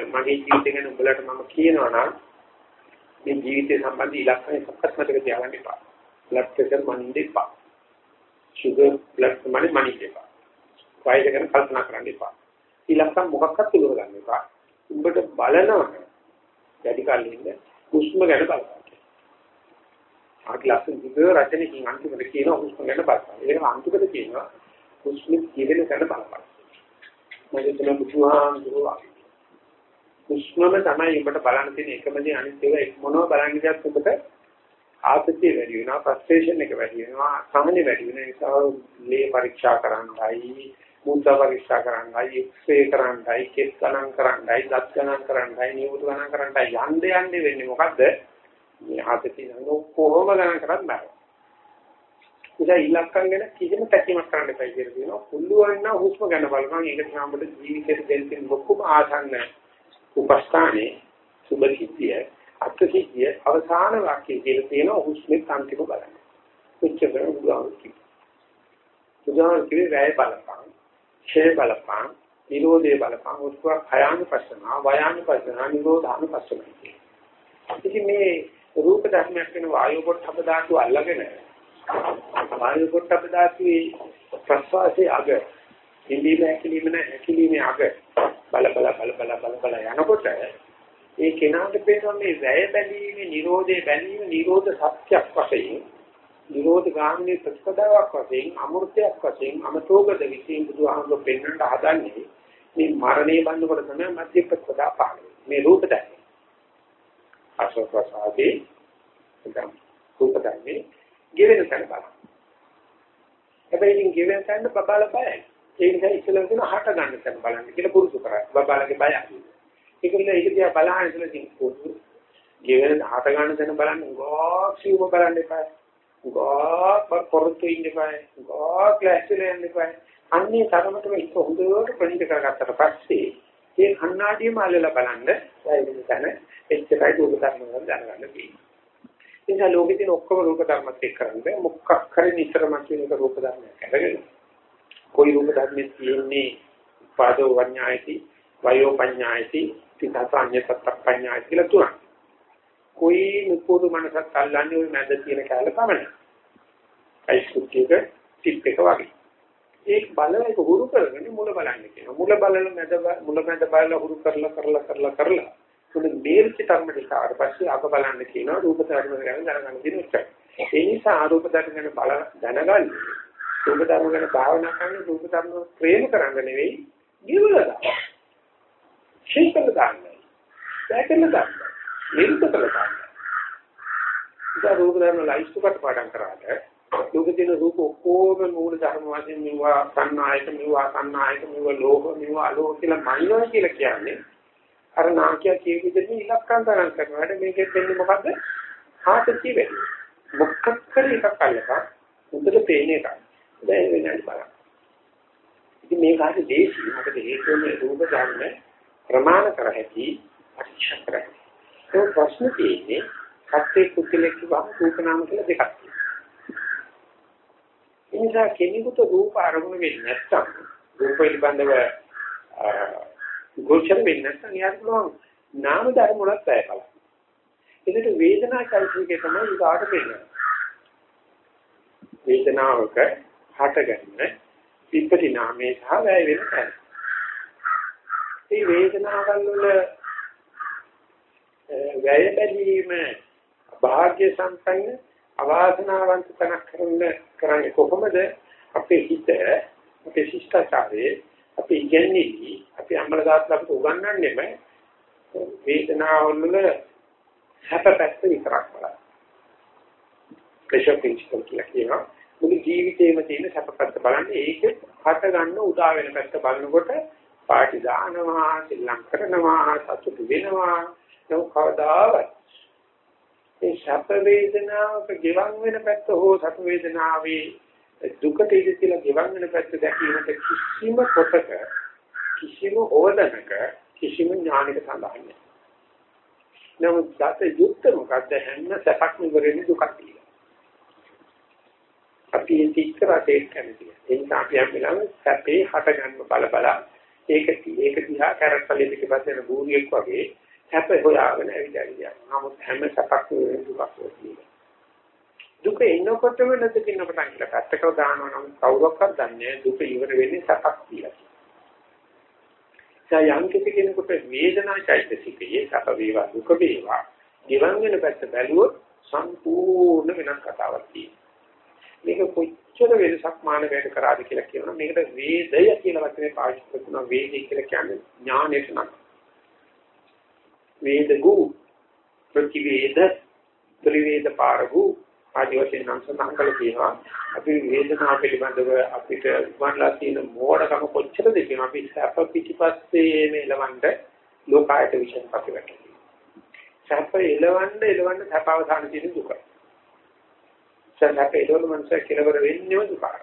මගේ ජීවිතය ගැන උඹලට මම කියනවා නම් මේ ජීවිතය සම්බන්ධ ඉලක්කය සක්කත් මතක තියාගන්න එපා. බ්ලඩ් ප්‍රෙෂර් මනින්න එපා. සුගර් බ්ලඩ් මනින්න මනින්න එපා. වයස ගැන කල්පනා කරන්න එපා. ඉලක්ක මොකක්වත් උගව ගන්න එපා. උඹට බලනවනේ වැඩි කල් ඉන්න හුස්ම ගැන බලන්න. ආකි ලස්සන විදිහ රචනකින් අන්තිමට කියනවා හුස්ම ගැන බලන්න. ඒක අන්තිමට කියනවා හුස්ම කියන ගැන බලන්න. මම හිතන බුදුහාමුදුරුවෝ හුස්මම තමයි ඔබට බලන්න තියෙන එකම දේ අනිත් ඒවා මොනව බලන්න ගියත් ඔබට ආතතිය වැඩි වෙනවා ෆ්‍රස්ට්‍රේෂන් එක වැඩි වෙනවා සමනි වැඩි වෙන නිසා ලේ පරීක්ෂා කරන්නයි මුත්‍රා පරීක්ෂා කරන්නයි එක්ස්රේ කරන්නයි කෙස් ගණන් කරන්නයි දත් ගණන් කරන්නයි නියුත් ගණන් කරන්නයි යන්න යන්න වෙන්නේ මොකද්ද මේ ආතතිය නෝ කොහොම ගණන් කරත් බෑ ඉතින් ඉලක්කම් ගැන කිසිම තැකීමක් කරන්න එපා කියලා කියනවා පුළුවන් නම් හුස්ම ගන්න බලනවා ඒක තමයි අපේ ජීවිතේ දෙන්න ලොකුම ආසන්න උපස්ථානේ සුබ සිද්ධිය අත්සිද්ධිය අවසාන වාක්‍යයේ කියලා තියෙනවා හුස්මේ අන්තිම බලන්න. කොච්චර බුදුහාමුදුරුවෝ කිව්වා. බුදුහාමුදුරුවෝ කිව්වේ වැය බලපං, ඡේ බලපං, නිරෝධේ බලපං, උස්වා භයානුපස්සන, වයානුපස්සන, නිරෝධානුපස්සන. ඉතින් මේ රූප ධර්මයක් වෙන වායු පොට්ටප ධාතු අල්ලගෙන වායු පොට්ටප ධාතුවේ ප්‍රස්වාසයේ අග ඉන්දීම හැකිලිම නැ හැකිලිමේ අග බල බල බල බල බල බල යනකොට ඒ කෙනාට පේනවා මේ වැය බැලීමේ Nirodhe බැලීම Nirodha සත්‍යක් වශයෙන් Nirodha ගාමිනී ප්‍රතිපදාවක් වශයෙන් අමෘතයක් වශයෙන් අමතෝගද විසින් බුදුහාමුදුරුවෝ පෙන්වන්න හදන්නේ මේ මරණය බඳකොට තමයි මධ්‍ය ප්‍රතිපදා පාඩම මේ රූප දැක්ක අසෝකසාදී එතම් රූප දැක්මේ ගෙවෙන තැන බලන්න හැබැයි ඉතින් ගෙවෙන තැන බබාල බයයි ඒ නිසා ඉස්සෙල්ලා කියන හට ගන්න තැන බලන්න කියලා පුරුදු කරා බබාලගේ බය අහිමි ඒකල ඒක දිහා බලහන් ඉතල තියෙන පොදු ගෙවෙන හත ගන්න තැන බලන්න ගෝක් සිව්ව බලන්න එපා. ගෝක් පොරොත්තු ඉන්න එපා. ගෝක් ලැස්තිලා යන්න එපා. අන්නේ තරමටම ඒක හොඳට ප්‍රණීත කරගත්තට පස්සේ ඒ කණ්ණාඩියම අල්ලලා බලන්න ඒ තැන එච්චරයි දුක ධර්ම වල දැනගන්න තියෙන්නේ. එනිසා ලෝකෙ තියෙන ඔක්කොම රූප ධර්මත් එක්ක කරන්නේ මොකක් කරේ නිතරම කියන එක රූප ධර්මයක් අරගෙන. કોઈ රූප ධර්මෙත් තියෙන්නේ පාදෝ වඤ්ඤායති වයෝ පඤ්ඤායති තිතසඤ්ඤ සත්පඤ්ඤාය කියලා තුනක්. કોઈ නුපුරු මනසක් අල්ලන්නේ ওই මැද තියෙන කැල පමණයි. අයිස්කුට්ටියක ටිප් එක වගේ. ඒක බලන එක හුරු කරගෙන මුල බලන්න කියනවා. මුල බලන මැද මුල මැද බලලා හුරු කරලා කරලා කරලා කරලා මුල මේල්ච ධර්ම දිහාට පස්සේ අග බලන්න කියනවා රූප ධර්ම ගැන දැනගන්න දින උච්චයි. ඒ නිසා ආරූප ධර්ම ගැන බල දැනගන්න රූප ධර්ම ගැන භාවනා කරන රූප ධර්ම ප්‍රේම කරන්න නෙවෙයි ජීවලා ශීතල දාන්නයි. දැකලා දාන්නයි. නිරුද්ධ කළ දාන්නයි. ඉතින් රූප ධර්ම ලයිස්තු කට පාඩම් කරාට ලෝකේ තියෙන රූප ඔක්කොම මූල ධර්ම වශයෙන් මෙවුවා සන්නායක මෙවුවා සන්නායක මෙවුවා ලෝක මෙවුවා අලෝක කියලා මනිනවා කියලා කියන්නේ අර නාකිය කිය විදිහට ඉලක්කම් තරම් කරනවාට මේකෙත් වෙන්නේ මොකද්ද? ආතතිය වැඩි. මොකක් කරේ එකක් අල්ලපන් උදේට පේන එකක්. දැන් වෙනයි බලන්න. ඉතින් මේක හරි දේශී මොකද හේතුව මේ රූප ධර්ම ප්‍රමාණ කර හැකි පරීක්ෂා කර හැකි. ඒ ප්‍රශ්න තියෙන්නේ සත්‍ය කුතිලෙක් වහම රූපනාම කියලා දෙකක් තියෙනවා. ඒ නිසා කෙනෙකුට රූප අරමුණු වෙන්නේ නැත්නම් රූප පිළිබඳව ගෝචර වෙන්නේ නැත්නම් යාර පුළුවන් නාම ධර්ම වලත් පැය බලන්න. ඒකට වේදනා චෛතසිකය තමයි ඊගාට වෙන්නේ. වේදනාවක හටගන්න විපටි නාමයේ සහ වැය වෙන තැන. මේ වේදනාවල් වල වැය බැලීම භාග්‍ය සම්පන්න අවාසනාවන්ත තනක් කරන්න කරන්නේ කොහොමද අපේ හිත අපේ ශිෂ්ටාචාරයේ අපේ ඉගෙනීමේ අපේ අම්මලා දාත්ලා අපිට උගන්වන්නේම වේදනාවල් වල හැපපැත්ත විතරක් බලන්න. ප්‍රෙෂර් ප්‍රින්සිපල් කියලා කියනවා. මුළු ජීවිතේම තියෙන සැපපැත්ත බලන්නේ ඒක හට ගන්න උදා වෙන පැත්ත බලනකොට පාටි දානවා, සිල්ලම් කරනවා, සතුටු වෙනවා. ඒක කවදාවත් ඒ සැප වේදනාවක ගෙවන් වෙන පැත්ත හෝ සැප වේදනාවේ දුකට ඉඳ කියලා ගෙවන් වෙන පැත්ත දැකීමට කිසිම කොටක කිසිම ඕදනක කිසිම ඥානයක සඳහන් නැහැ. නමුත් සත්‍ය යුක්ත මොකද්ද හැම සැපක්ම ඉවරෙන්නේ දුකක් කියලා. අපි ඒක ඉස්සරහට ඒක කැමතියි. ඒ නිසා අපි හැම වෙලාවෙම සැපේ හට ගන්න බල බල ඒක ඒක දිහා කැරක්ටර් එකක පස්සේ බූරියෙක් වගේ හැප හොයාගෙන ඇවිදලා නමුත් හැම සැපක් දුකක් වෙන්නේ. දුක එනකොටම නැතිකින්න පටන් ගන්න පැත්තක දානවා නම් කවුරක්වත් දන්නේ දුක ඉවර වෙන්නේ සැපක් කියලා. සයන් කෙනෙකුට වේදනා චෛතසිකයේ සැප වේවා දුක වේවා ගිවන් වෙන පැත්ත බැලුවොත් සම්පූර්ණ වෙනස් කතාවක් තියෙනවා. මේක කොච්චර වෙනසක් මානවයට කරාද කියලා කියනවා. මේකට වේදය කියලා වචනේ පාවිච්චි කරනවා. වේදය කියලා කියන්නේ ඥානෙට නම්. වේදගු ප්‍රතිවේද ත්‍රිවේද පාරගු ආදි වශයෙන් නම් සඳහන් කළ තියෙනවා අපි වේදනාව පිළිබඳව අපිට වන්ලා තියෙන මෝඩකම කොච්චරද කියන අපි සැප පිටිපස්සේ මේ ලවන්න ලෝකායත විශ්ෙන් පස්සේ සැප එලවන්න එලවන්න සැප අවසාන තියෙන දුක. සැප එලවන මනස කෙලවර වෙන්නේ දුකයි.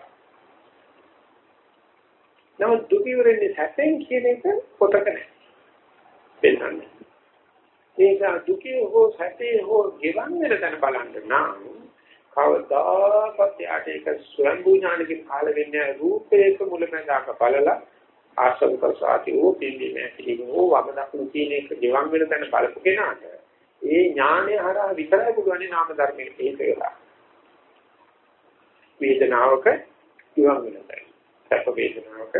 නමුත් දුක ඉවරන්නේ සැපෙන් කියන එක පොතක නැහැ. පෙන්නන්නේ. ඒක දුකේ හෝ සැපේ හෝ ගෙවන් වෙන තැන බලන්න නම් කවදාකවත් යාට ඒක ස්වයංභූ ඥානකින් කාල වෙන්නේ රූපේක මුලමඳාක බලලා ආශ්‍රව ප්‍රසාති ඕ පිළිමේ නැතිලිම ඕ වම දක්න කියන එක ගෙවන් වෙන තැන බලපු කෙනාට ඒ ඥානය හරහා විතරයි පුළුවන් නාම ධර්මයේ හේතු වෙලා. වේදනාවක ගෙවන් වෙන තැන. සැප වේදනාවක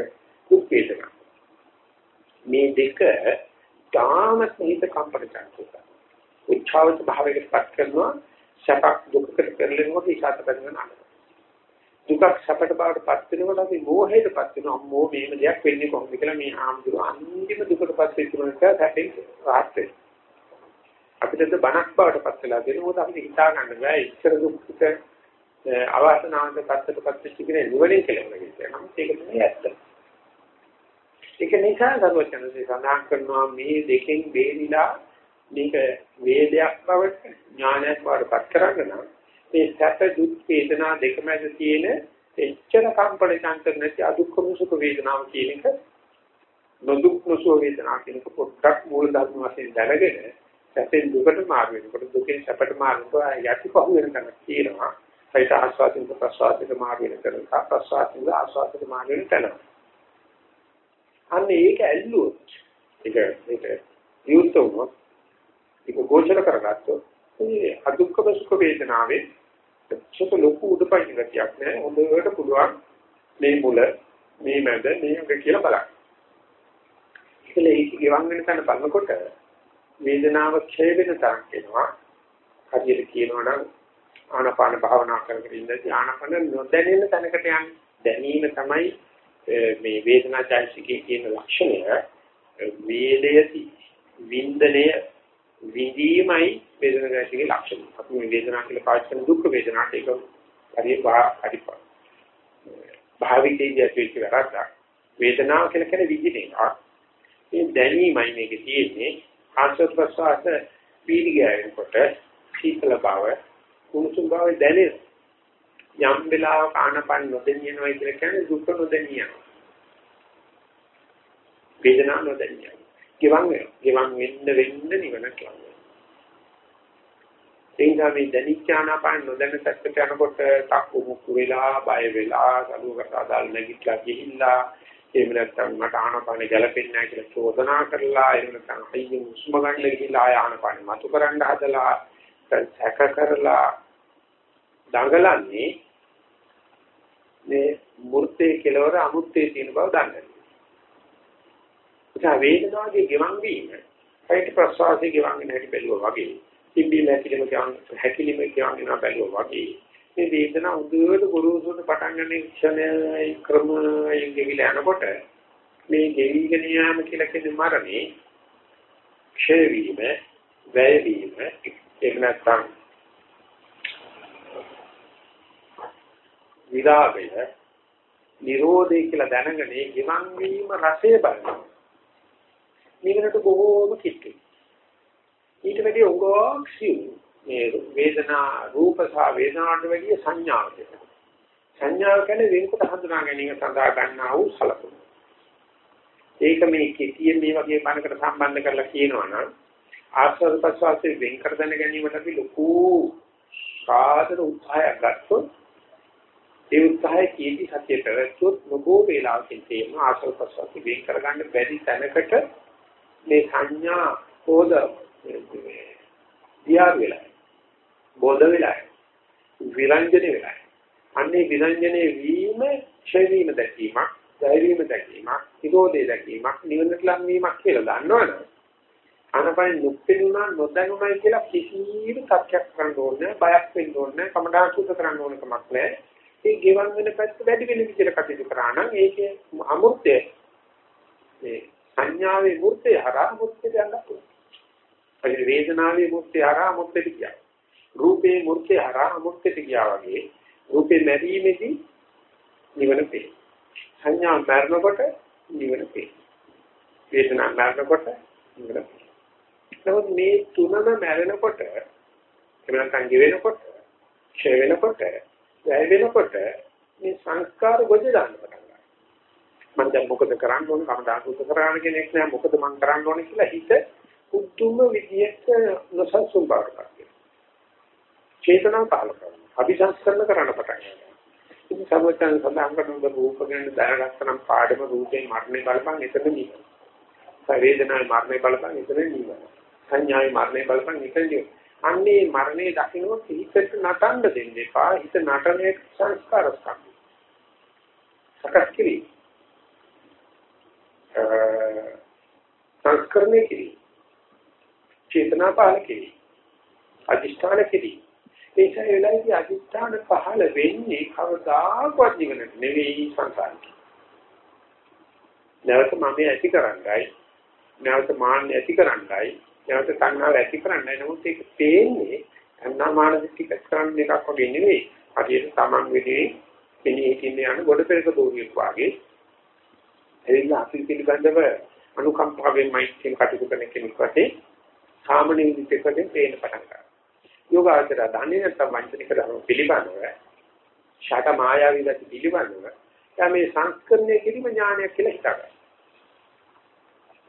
දුක් වේදනාව. මේ දෙක තාමත් හිත කම්පන චංචුක උච්චාවත භාවයකට පත් කරනවා සැපක් දුකකට පෙරලෙනකොට ඉසాత බඳිනවා දුකක් සැපට බවට පත් වෙනකොට අපි මෝහයට පත් වෙනවා. අම්මෝ මේම දෙයක් වෙන්නේ කොහොමද කියලා මේ ආම්දුර අන්තිම දුකට පත් වෙච්ච කෙනෙක් සැපෙන් රාහත් වෙනවා. අපිට බණක් බවට පත් වෙලා දෙනකොට අපිට හිතා ගන්න බෑ ඉච්ඡර දුක්ඛිත අවාසනාවන්ත පැත්තට පත් වෙච්ච කෙනෙක් නුවණින් කියලා කියනවා. ඒක තමයි ඇත්ත. ඒක නිසා සර්වචනසේ සඳහන් කරනවා මේ දෙකෙන් බේරිලා මේක වේදයක් බවට ඥානයක් බවට පත් කරගන්න නම් මේ සැප දුක් වේදනා දෙක මැද තියෙන එච්චර කම්පන චංචල නැති අදුක්කම සුඛ වේදනාව කියන එක නොදුක් නොසුව වේදනාව කියන එක පොඩ්ඩක් මූල ධර්ම වශයෙන් දැනගෙන සැපෙන් දුකට මාරු වෙනකොට දුකෙන් සැපට මාරු වෙනකොට යටිපහුව වෙන තැනක් තියෙනවා. ඒත් ආස්වාදින් ප්‍රසවාසිත මාරු වෙන තැන ප්‍රසවාසිත ආස්වාදිත මාරු වෙන තැන අන්න ඒක ඇල්ලුවොත් ඒක ඒක විවුර්ත වුණොත් ඒක ගෝචර කරගත්තොත් මේ අදුක්කම සුඛ වේදනාවේ චොත ලොකු උඩපයින් ගතියක් නෑ හොඳට පුළුවන් මේ මුල මේ මැද මේ කියලා බලන්න. ඒකල ඒක ගෙවන් වෙන තැන බලනකොට වේදනාව ක්ෂය වෙන තරක් වෙනවා. හරියට කියනවා නම් ආනාපාන භාවනා කරගෙන ඉඳලා ආනාපාන නොදැනෙන තැනකට යන්නේ. දැනීම තමයි මේ වේදනා චෛතසිකයේ කියන ලක්ෂණය. වේදයති වින්දනය විඳීමයි වේදනාවේ ලක්ෂණ. අපි මේ වේදනාව කියලා පාවිච්චි කරන දුක් වේදනාවට ඒක හරිය හරි භාවිතයේ ඇතුල්ච්ච වැරද්දක්. වේදනාව කියලා කියන්නේ විඳින එක. මේ දැනීමයි මේකේ තියෙන්නේ. ආශ්‍රත් ප්‍රසවාස පීඩියයන්කොට සීතල බව, කුණුසුම් බව දැනෙන. යම් වෙලාවක ආනපන නොදෙනියනවා කියලා කියන්නේ දුක් නොදෙනියන. වේදනාව නොදෙනියන. ගෙවන් වෙනවා. ගෙවන් වෙන්න වෙන්න නිවන කියනවා. ඒ නිසා මේ දැනිච්චානාපාන නොදැන පැත්තට යනකොට තක්කු මුක්කු වෙලා, බය වෙලා, ගලුවකට අදාළ නැගිටලා ගිහිල්ලා එහෙම නැත්නම් මට ආනපාන ගැලපෙන්නේ නැහැ කියලා චෝදනා කරලා එහෙම නැත්නම් අයියෙන් උස්ම ගන්න ගිහිල්ලා ආය ආනපාන මතු කරන්න හදලා සැක කරලා දඟලන්නේ මේ මූර්තේ කෙලවර අමුත්තේ තියෙන බව දන්නේ. ඒ වේදනාවේ ගෙවන් වීම ඒකට ප්‍රසවාසයේ ගෙවන් වෙන හැටි බැලුවා වගේ තිබ්බීම හැකිලිම කියන හැකිලිම කියන බැලුවා වගේ මේ වේදනාව උදේට ගුරුසුට පටන් ගන්න ක්ෂණය ක්‍රමයෙන් ගෙවිලා යනකොට මේ ගෙවිගෙන යාම කියලා කියන මරණේ ක්ෂය වීම වැය වීම එහෙම නැත්නම් විරාගය නිරෝධය කියලා දැනගෙන ගෙවන් වීම රසය බලනවා මේකට බොහෝම කිට්ටුයි. ඊට වැඩි උගෝක් සිව් මේ වේදනා රූප සහ වේදනාවට වැඩි සංඥාවක් තියෙනවා. සංඥාව කියන්නේ වෙනකොට හඳුනා ගැනීම සඳහා ගන්නා වූ සලකුණු. ඒක මේ කෙටියෙන් මේ වගේ බණකට සම්බන්ධ කරලා කියනවා නම් ආස්වාද ප්‍රසවාසයේ වෙන් කර දැන ගැනීමට අපි ලොකු සාධන උත්සාහයක් ගත්තොත් ඒ උත්සාහය කීටි සත්‍ය පැවැත්වුවොත් නොබෝ වේලාවකින් තේම ආස්වාද ප්‍රසවාසයේ වෙන් කර ගන්න බැරි තැනකට මේ සංඥා හොද දියා වෙලා බෝධ වෙලා විරංජනේ වෙලා අන්නේ විරංජනේ වීම ක්ෂය වීම දැකීමක් ධෛර්යම දැකීමක් නිරෝධය දැකීමක් නිවනට ලං වීමක් කියලා දන්නවනේ. අනපයි නොපෙනුනා නොදැනුණා කියලා කිසිම තත්යක් කරන්න ඕනේ බයක් වෙන්න ඕනේ කමඩා සුද්ධ කරන්න ඕන කමක් නැහැ. ඒ ගෙවන් වෙන පැත්ත වැඩි වෙන විදිහට කටයුතු කරා නම් ඒකේ අමෘතය මේ සංඥාවේ වෘත්තය හරහා මුක්තියට යන්න පුළුවන්. ඒ වේදනාවේ මුක්තිය හරහා මුක්තියට ගියා. රූපේ මුක්තිය හරහා මුක්තියට ගියා වගේ රූපේ නැරීමේදී නිවන පේ. සංඥා මරනකොට නිවන පේ. වේදනා මරනකොට නිවන පේ. නමුත් මේ තුනම මැරෙනකොට එහෙම නැත්නම් ගෙවෙනකොට ක්ෂය වෙනකොට වැය වෙනකොට මේ සංස්කාර ගොජ දාන්න පටන් ගන්නවා. මම දැන් මොකද කරන්න ඕනේ? කම දාසුත් කරන්න කෙනෙක් නෑ. මොකද මම කරන්න ඕනේ කියලා හිත උතුම්ම විදියට නොසන්සුන් බවට පත් වෙනවා. චේතනාව පහළ කරනවා. අභිසංස්කරණ කරන්න පටන් ගන්නවා. ඉතින් සර්වඥයන් සඳහන් කරන රූප ගැන දැනගත්තනම් පාඩම රූපේ මරණය බලපං එතන නිවන. වේදනාවේ මරණය බලපං එතන නිවන. සංඥාවේ මරණය බලපං එතන නිවන. අන්නේ මරණය දකින්නොත් හිතට නටන්න දෙන්න එපා. හිත නටනේ සංස්කාර ස්කන්ධ. සකස් කිරි. සංස්කරණය කිරි. චේතනා පහල කිරි. අදිෂ්ඨාන කිරි. ඒක වෙලාවේදී අදිෂ්ඨාන පහල වෙන්නේ කවදාකවත් නිවනට නෙවෙයි සංසාරේ. නැවත මම ඇති කරන්නයි නැවත මාන්න ඇති කරන්නයි නැවත තණ්හාව ඇති කරන්නයි නමුත් ඒක තේන්නේ තණ්හා මාන දිටික කරන්න එකක් වගේ නෙවෙයි හරියට Taman වෙදී කෙනෙක් හිටින්න යන ගොඩ පෙරක දෝරියක් වගේ එදින අපි පිළිබඳව අනුකම්පාවෙන් මෛත්‍රියෙන් කටයුතු කරන කෙනෙක් වශයෙන් සාමාන්‍ය විදිහකින් පේන පටන් ගන්නවා යෝගාචර දන්නේ නැත්නම් වංචනික ධර්ම පිළිබඳව ෂට මායාවී ගති පිළිබඳව එයා මේ සංස්කරණය කිරීම ඥානයක් කියලා හිතනවා.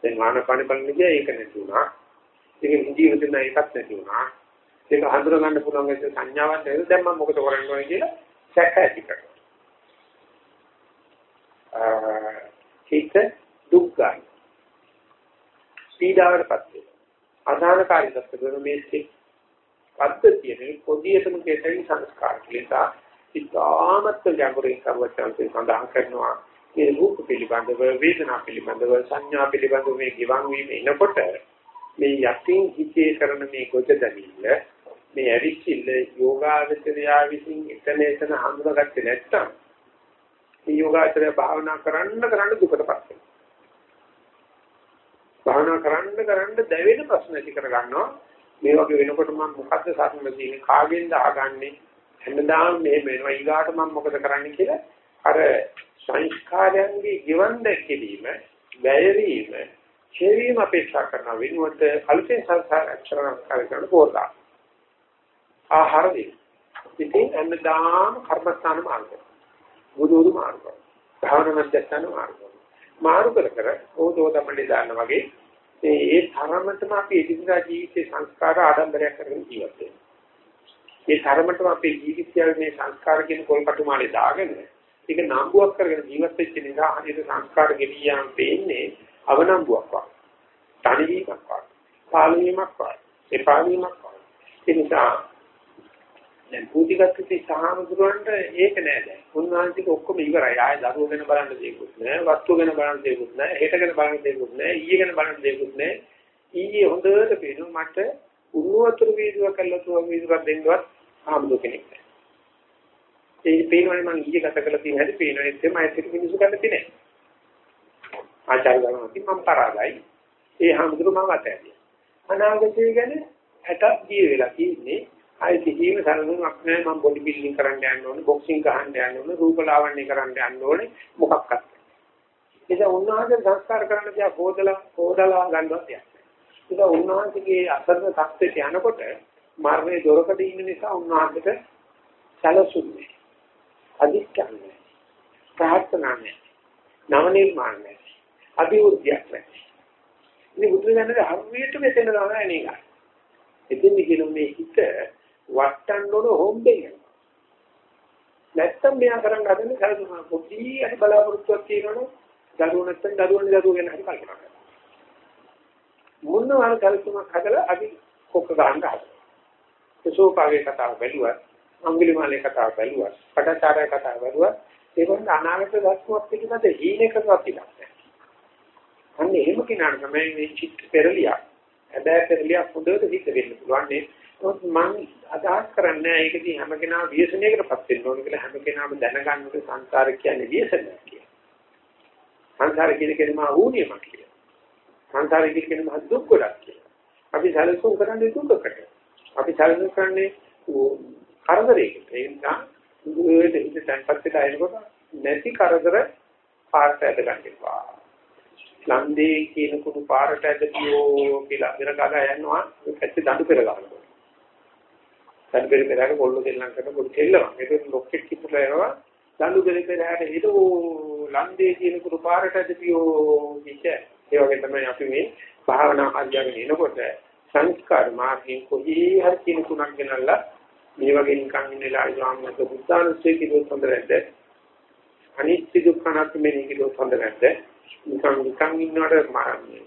දැන් ආනපන බලන්නේ ඒක නැති වුණා. ඒක ජීවිතේ නැ එකක් නැති වුණා. ඒක හඳුනා ගන්න පුළුවන් ඒ සංඥාවක් නේද දැන් මම මොකද කරන්න ඕනේ කියලා සැක ඇති කරනවා. හිත දුක් ගන්න. පීඩාවටපත් වෙනවා. අසහනකාරී දස්කරන මේ පද්ධතිය මේ පොදියටම කෙටෙන සංස්කාර කියලා ඉතාමත් ගැඹුරින් කරවචන්සේ සඳහන් කරනවා මේ රූප පිළිබඳව වේදනා පිළිබඳව සංඥා පිළිබඳව මේ ගිවන් වීම එනකොට මේ යකින් හිතේ කරන මේ ගොජ දැනිල්ල මේ ඇවිස්සිල්ල යෝගාවචරයා විසින් එතන එතන හඳුනාගත්තේ නැත්තම් මේ යෝගාචරය භාවනා කරන්න කරන්න දුකටපත් වෙනවා. භාවනා කරන්න කරන්න දැවෙන ප්‍රශ්න ඇති කර ගන්නවා මේ වගේ වෙනකොට මම මොකද්ද සාසන තියෙන්නේ? කාගෙන්ද අහගන්නේ හැමදාම මෙහෙම වෙනවා. ඊගාට මම මොකද කරන්නේ කියලා අර සංස්කාරයන්ගේ ජීවන් දැකීම වැයවීම ඡේවීම අපේක්ෂා කරන වෙනුවට අලුතෙන් සංස්කාරයන් කරන පොතා ආහාරදී ඉතින් හැමදාම කර්මස්ථාන මාර්ගය. බුදුරු මාර්ගය. භාවනා මධ්‍යස්ථාන මාර්ගය. මාරු කර කර ඕදෝදමණ්ඩි දාන්න වගේ ඒ ඒ තරමටම අපි එදිනදා ජීවිතේ සංස්කාර ආඩම්බරයක් කරගෙන ජීවත් වෙනවා. ඒ තරමටම අපේ ජීවිතය මේ සංස්කාර කියන කොල්පටු මාලේ දාගෙන ඒක නම්බුවක් කරගෙන ජීවත් වෙච්ච නිසා හරියට සංස්කාර ගෙනියම් පේන්නේ අවනම්බුවක් වගේ. තනිවීමක් වගේ. පාලනීමක් වගේ. එපා වීමක් වගේ. ඒ නිසා දැන් පූතිගත්ති සාහමදුරන්ට ඒක නෑ දැන්. උන්වහන්සේක ඔක්කොම ඉවරයි. ආයෙ දරුවෝ ගැන බලන්න දෙයක්වත් නෑ. වස්තු ගැන බලන්න දෙයක්වත් නෑ. හෙට ගැන බලන්න දෙයක්වත් නෑ. ඊයේ ගැන බලන්න දෙයක්වත් නෑ. ඊයේ හොඳට පේනවා මට උණුවතුරු වීදුවක් කළා තුව වීදුවක් දෙන්නවත් ආමුදු කෙනෙක් නෑ. ඒ පේනවනේ මං ඊයේ ගත කළ තියෙන හැටි පේනවා. ඒත් මම ඇත්තට මිනිසු ගන්න තියෙන්නේ. ආචාර්ය ගමනකින් මම පරාදයි. ඒ හැමදෙරු මම අතෑරියා. අනාගතය ගැන 60ක් දී වෙලා තියෙන්නේ ආයි කිසිම සැලසුමක් නැහැ. මම බොඩි බිල්ඩින් කරන්න යන්න ඕනේ බොක්සිං ගහන්න යන්න ඕනේ රූපලාවන්‍ය කරන්න යන්න ඕනේ. මොකක්වත් ඒක උන්වහන්සේ සංස්කාර කරන්න තියා හොදලා හොදලා ගන්නවත් යක් ඒක උන්වහන්සේගේ අසරණ තත්ත්වයට යනකොට මරණය දොරකඩ ඉන්න නිසා උන්වහන්සේට සැලසුන්නේ අධිෂ්ඨානයි ප්‍රාර්ථනායි නව නිර්මාණයි අභිවෘද්ධියක් නැහැ. ඉතින් බුදුරජාණන් හම්බෙට මෙතන තමයි නේද එතින් කියන මේ හිත වටන්න ඕන හොම්බෙන් නැත්තම් මෙයා කරන්න හදන්නේ සැලසුම පොඩි අර බලාපොරොත්තුවක් තියෙනවනේ. දරුවෝ නැත්තම් දරුවනේ දරුවෝ ගැන හරි කල්පනා කරනවා මොනවා සැලසුමක් හදලා අදි කොක්ක ගන්න හදනවා. සෝපාගේ කතාව බැලුවත් අංගලිමාලේ කතාව බැලුවත් පටාචාරය කතාව බැලුවත් ඒකෙන් අනාගත දස්මුවක් පිළිබඳ හීනකවත් ඉලක්කයි අන්න එහෙම කෙනාට තමයි මේ චිත්ත පෙරලියක් හැබැයි පෙරලියක් හොඳට සිද්ධ වෙන්න පුළුවන් නේ මොකද මම අදහස් කරන්නේ ඒකදී හැම කෙනාම ව්‍යසනයකටපත් වෙන්න ඕන කියලා හැම කෙනාම දැනගන්න ඕනේ සංසාර කියන්නේ ව්‍යසනයක් කියලා. සංසාර කියන කෙනම ඌනියමක් කියලා. සංසාර කියන කෙනම දුක් ගොඩක් කියලා. අපි සැලසුම් කරන්නේ දුකකට. අපි සැලසුම් කරන්නේ කරදරයකට. ඒ නිසා දුරට හිත තැන්පත් වෙලා එනකොට නැති කරදර පාරට ඇද ගන්නවා. ලන්දේ කියන කුඩු පාරට ඇදතියෝ කියලා අර ගගා යනවා පැත්තේ දඬු පෙර ගන්නවා. දඬු පෙර පෙරාට කොල්ල දෙල්ලම් කරන පොඩි කෙල්ලවා. ඒක ලොක්කෙක් කිපුලා යනවා. දඬු පෙර පෙරාට හිටෝ ලන්දේ කියන කුඩු පාරට ඇදතියෝ කිච්ච. ඒ වගේ තමයි අපි මේ භාවනා අධ්‍යයනය එනකොට සංස්කාර මාර්ගයෙන් කොහේ හරි කියන තුනක් ගෙනල්ලා මේ වගේ නිකන් ඉන්නලා ඉස්ලාමයේ බුද්ධානුස්සතිය කිව්වොත් හොඳ නැද්ද? අනිත්‍ය දුක්ඛ අනාත්ම මෙනෙහි කිව්වොත් හොඳ නැද්ද? නිකන් නිකන් ඉන්නවට මරන්නේ.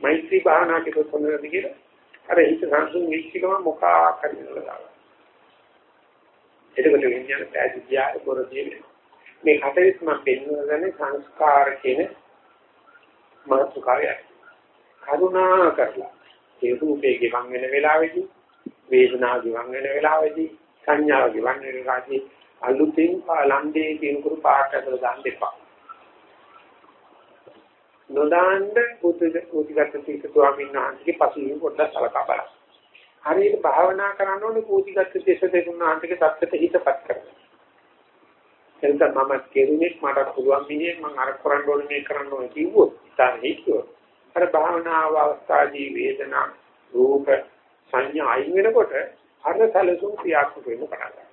මෛත්‍රී භාවනා කිව්වොත් හොඳ නැද්ද කියලා? අර හිත සංසුන් වෙච්චිකම මොකා කරිනවද දාලා. එතකොට විඥාන පැහැදිලිය පොරදී මේ හතරෙත් මම පෙන්වන්නේ සංස්කාර කියන මාතෘකාවයි. කරුණා කරලා ඒ රූපේ ගෙවන් වෙන වෙලාවෙදී වේදනාව ගිවන් වෙන වෙලාවේදී සංඥාව ගිවන් වෙන වෙලාවේදී අලුතින් ලන්දේ කිනුකුරු පාට ඇතුළ දාන්න එපා. නොදාන්න පූතිගත තීක ස්වාමීන් වහන්සේගේ පසුබිම පොඩ්ඩක් සලකා බලන්න. හරියට භාවනා කරන්න ඕනේ පූතිගත දේශ දෙන්නාන්තගේ தත්තට හිතපත් කරගන්න. එතන මම කෙරුණේ මට පුළුවන් මිනිහෙක් මම අර කරන්න ඕනේ මේ කරන්න ඕනේ කිව්වොත් ඉතින් හිතුවොත් අර භාවනාව අවස්ථාදී වේදනා රූප සංඥා අයින් වෙනකොට අර සැලසුම් ක්‍රියාත්මක වෙන්න පටන් ගන්නවා.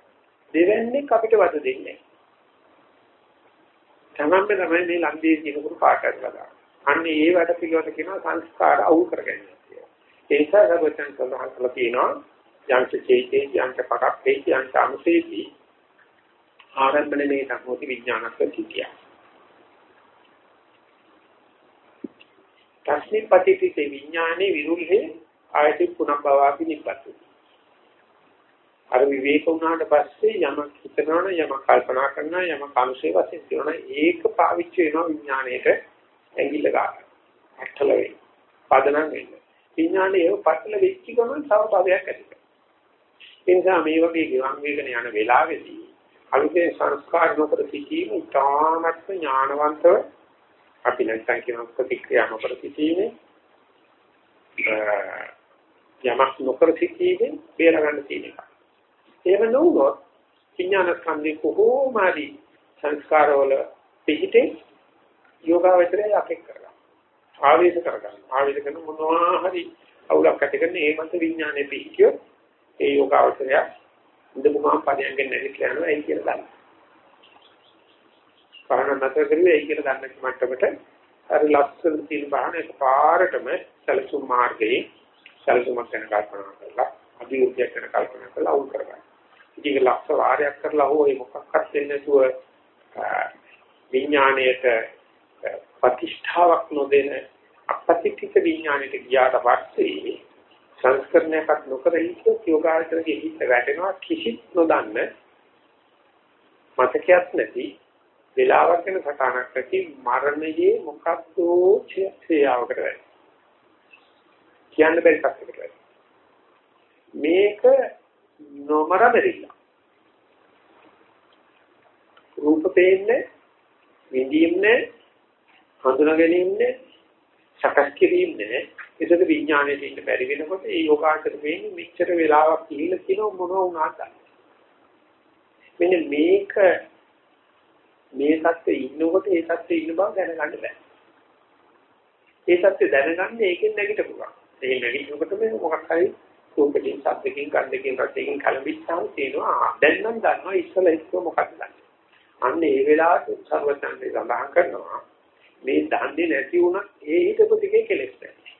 දෙවන්නේ අපිට වද දෙන්නේ. තමන්ට තමයි මේ ලන්දේ කියනකොට පාටක් ගන්නවා. අන්න ඒ වැඩ පිළිවෙත කියනවා සංස්කාර අවුල් කරගන්නවා කියලා. ඒ නිසා සර්වචන් සඳහන් කළා කියනවා යංච චේතේ යංච පකක් හේති යංච අනුසේති ආරම්භනේ මේ සම්මුති විඥානස්ස කිතිය. තස්මින් පටිති විඥානේ විරුල්හේ ආයති පුනබ්බවාපි නිබ්බතු. අර විවේක වුණාට පස්සේ යමක් හිතනවනම් යමක් කල්පනා කරනවා යමක් අනුශේ වශයෙන් කියනවා ඒක පාවිච්චි වෙනවා විඥාණයට ඇඟිල්ල ගන්න. අටල වෙයි. පදනම් වෙන්න. විඥාණය ඒක පටල වෙච්ච ගමන් තව භවයක් ඇති කරනවා. ඒ නිසා මේ වගේ ගිවන් වේගන යන වෙලාවේදී අලුතෙන් සංස්කාර නොකර සිටීම ඉතාමත් ඥානවන්තව අපි නැත්නම් කියන ප්‍රතික්‍රියා නොකර සිටීමේ යමක් නොකර සිටීමෙන් බේර ගන්න තියෙන එක. එහෙම නොවුනොත් විඥාන ස්කන්ධේ කොහොම හරි සංස්කාරවල පිහිටේ යෝගාවචරය යකෙක් කරගන්න. ආවේශ කරගන්න. ආවේශ කරන මොනවා හරි අවුලක් ඇති කරන ඒ මත විඥානේ පිහිටියෝ ඒ යෝගාවචරය ඉඳපුවාම පදයන්ගෙන් නැගිටලා යනවා ඒ කියලා දන්න. කරණ නැතර කරුවේ ඒ කියලා දන්න මට්ටමට අර ලස්සන තියෙන බාහන එකපාරටම සැලසුම් මාර්ගයේ සැලසුමක් ගැන කල්පනා කරලා අභිවෘද්ධියක් ගැන කල්පනා කරලා අවුල් කරගන්න. ඉතින් ලක්ෂ වාරයක් කරලා හෝ ඒ මොකක්වත් දෙන්නේ නැතුව විඥාණයට ප්‍රතිෂ්ඨාවක් නොදෙන අපතික්කිත විඥාණයට ගියාට පස්සේ සංස්කරණයක්වත් නොකර හිටියොත් යෝගාචරයේ හිත වැටෙනවා කිසිත් නොදන්න මතකයක් නැති වෙලාවක් වෙන සටහනක් ඇති මරණයේ මොකක්ද ක්‍රියාවකට වෙන්නේ කියන්න බැරි තත්යකට වෙයි. මේක නොමර බැරිලා. රූප පේන්නේ, විඳින්නේ, හඳුනා ගැනීම නෑ සකස් කිරීම නෑ ඒකද විඥානයේ තියෙන බැරි වෙනකොට ඒ යෝගාචර වෙන්නේ මෙච්චර වෙලාවක් ඉන්න කියන මොන වුණාද? මෙන්න මේක මේ தත්ත්වයේ ඉන්නකොට ඒ தත්ත්වයේ ඉන්න බව දැනගන්න බෑ. ඒ தත්ත්වය දැනගන්න ඒකෙන් නැගිට පුළුවන් ඒ නැගිටිනකොටම මොකක් හරි රූපකින් ශබ්දකින් ගන්ධකින් රසකින් කලබිච්චාම තියෙනවා දැන් නම් දන්නවා ඉස්සලා ඉස්සෝ මොකක්ද අන්න ඒ වෙලාවට සර්වඥාන්සේ සඳහන් කරනවා මේ දන්නේ නැති වුණත් ඒ හිතපු ටිකේ කෙලෙස් නැහැ.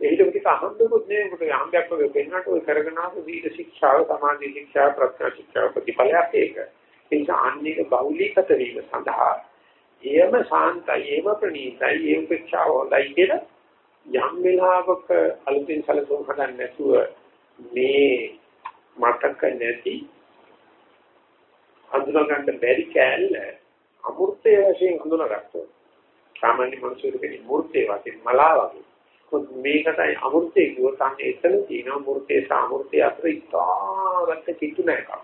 ඒ හිතපු ටික අහන්නකොත් නේ මොකද අහඹයක් වගේ වෙන්නට ඔය කරගෙන ආපු සීල ශික්ෂාව, සමාධි ශික්ෂාව, ප්‍රඥා ශික්ෂාව ප්‍රතිඵලයක් ඒක. ඒ නිසා අන්නේක බෞලීකත වීම සඳහා එයම සාන්තයි, එයම ප්‍රණීතයි, ඒ උපේක්ෂාව හොඳයි කියලා යම් වෙලාවක අලුතින් සැලසුම් හදන්න නැතුව මේ මතක නැති හඳුනා ගන්න බැරි කෑල්ල අමූර්තය වශයෙන් හඳුනාගත්තොත් සාමාන්‍ය මිනිසෙකුගේ මූර්තේ වශයෙන් මලා වගේ කොත් මේකටයි අමූර්තේ කිව්වොත් අන්නේ එතන තියෙන මූර්තේ සාමූර්තේ අතර ඉතාමත් කිට්ටු නැහැ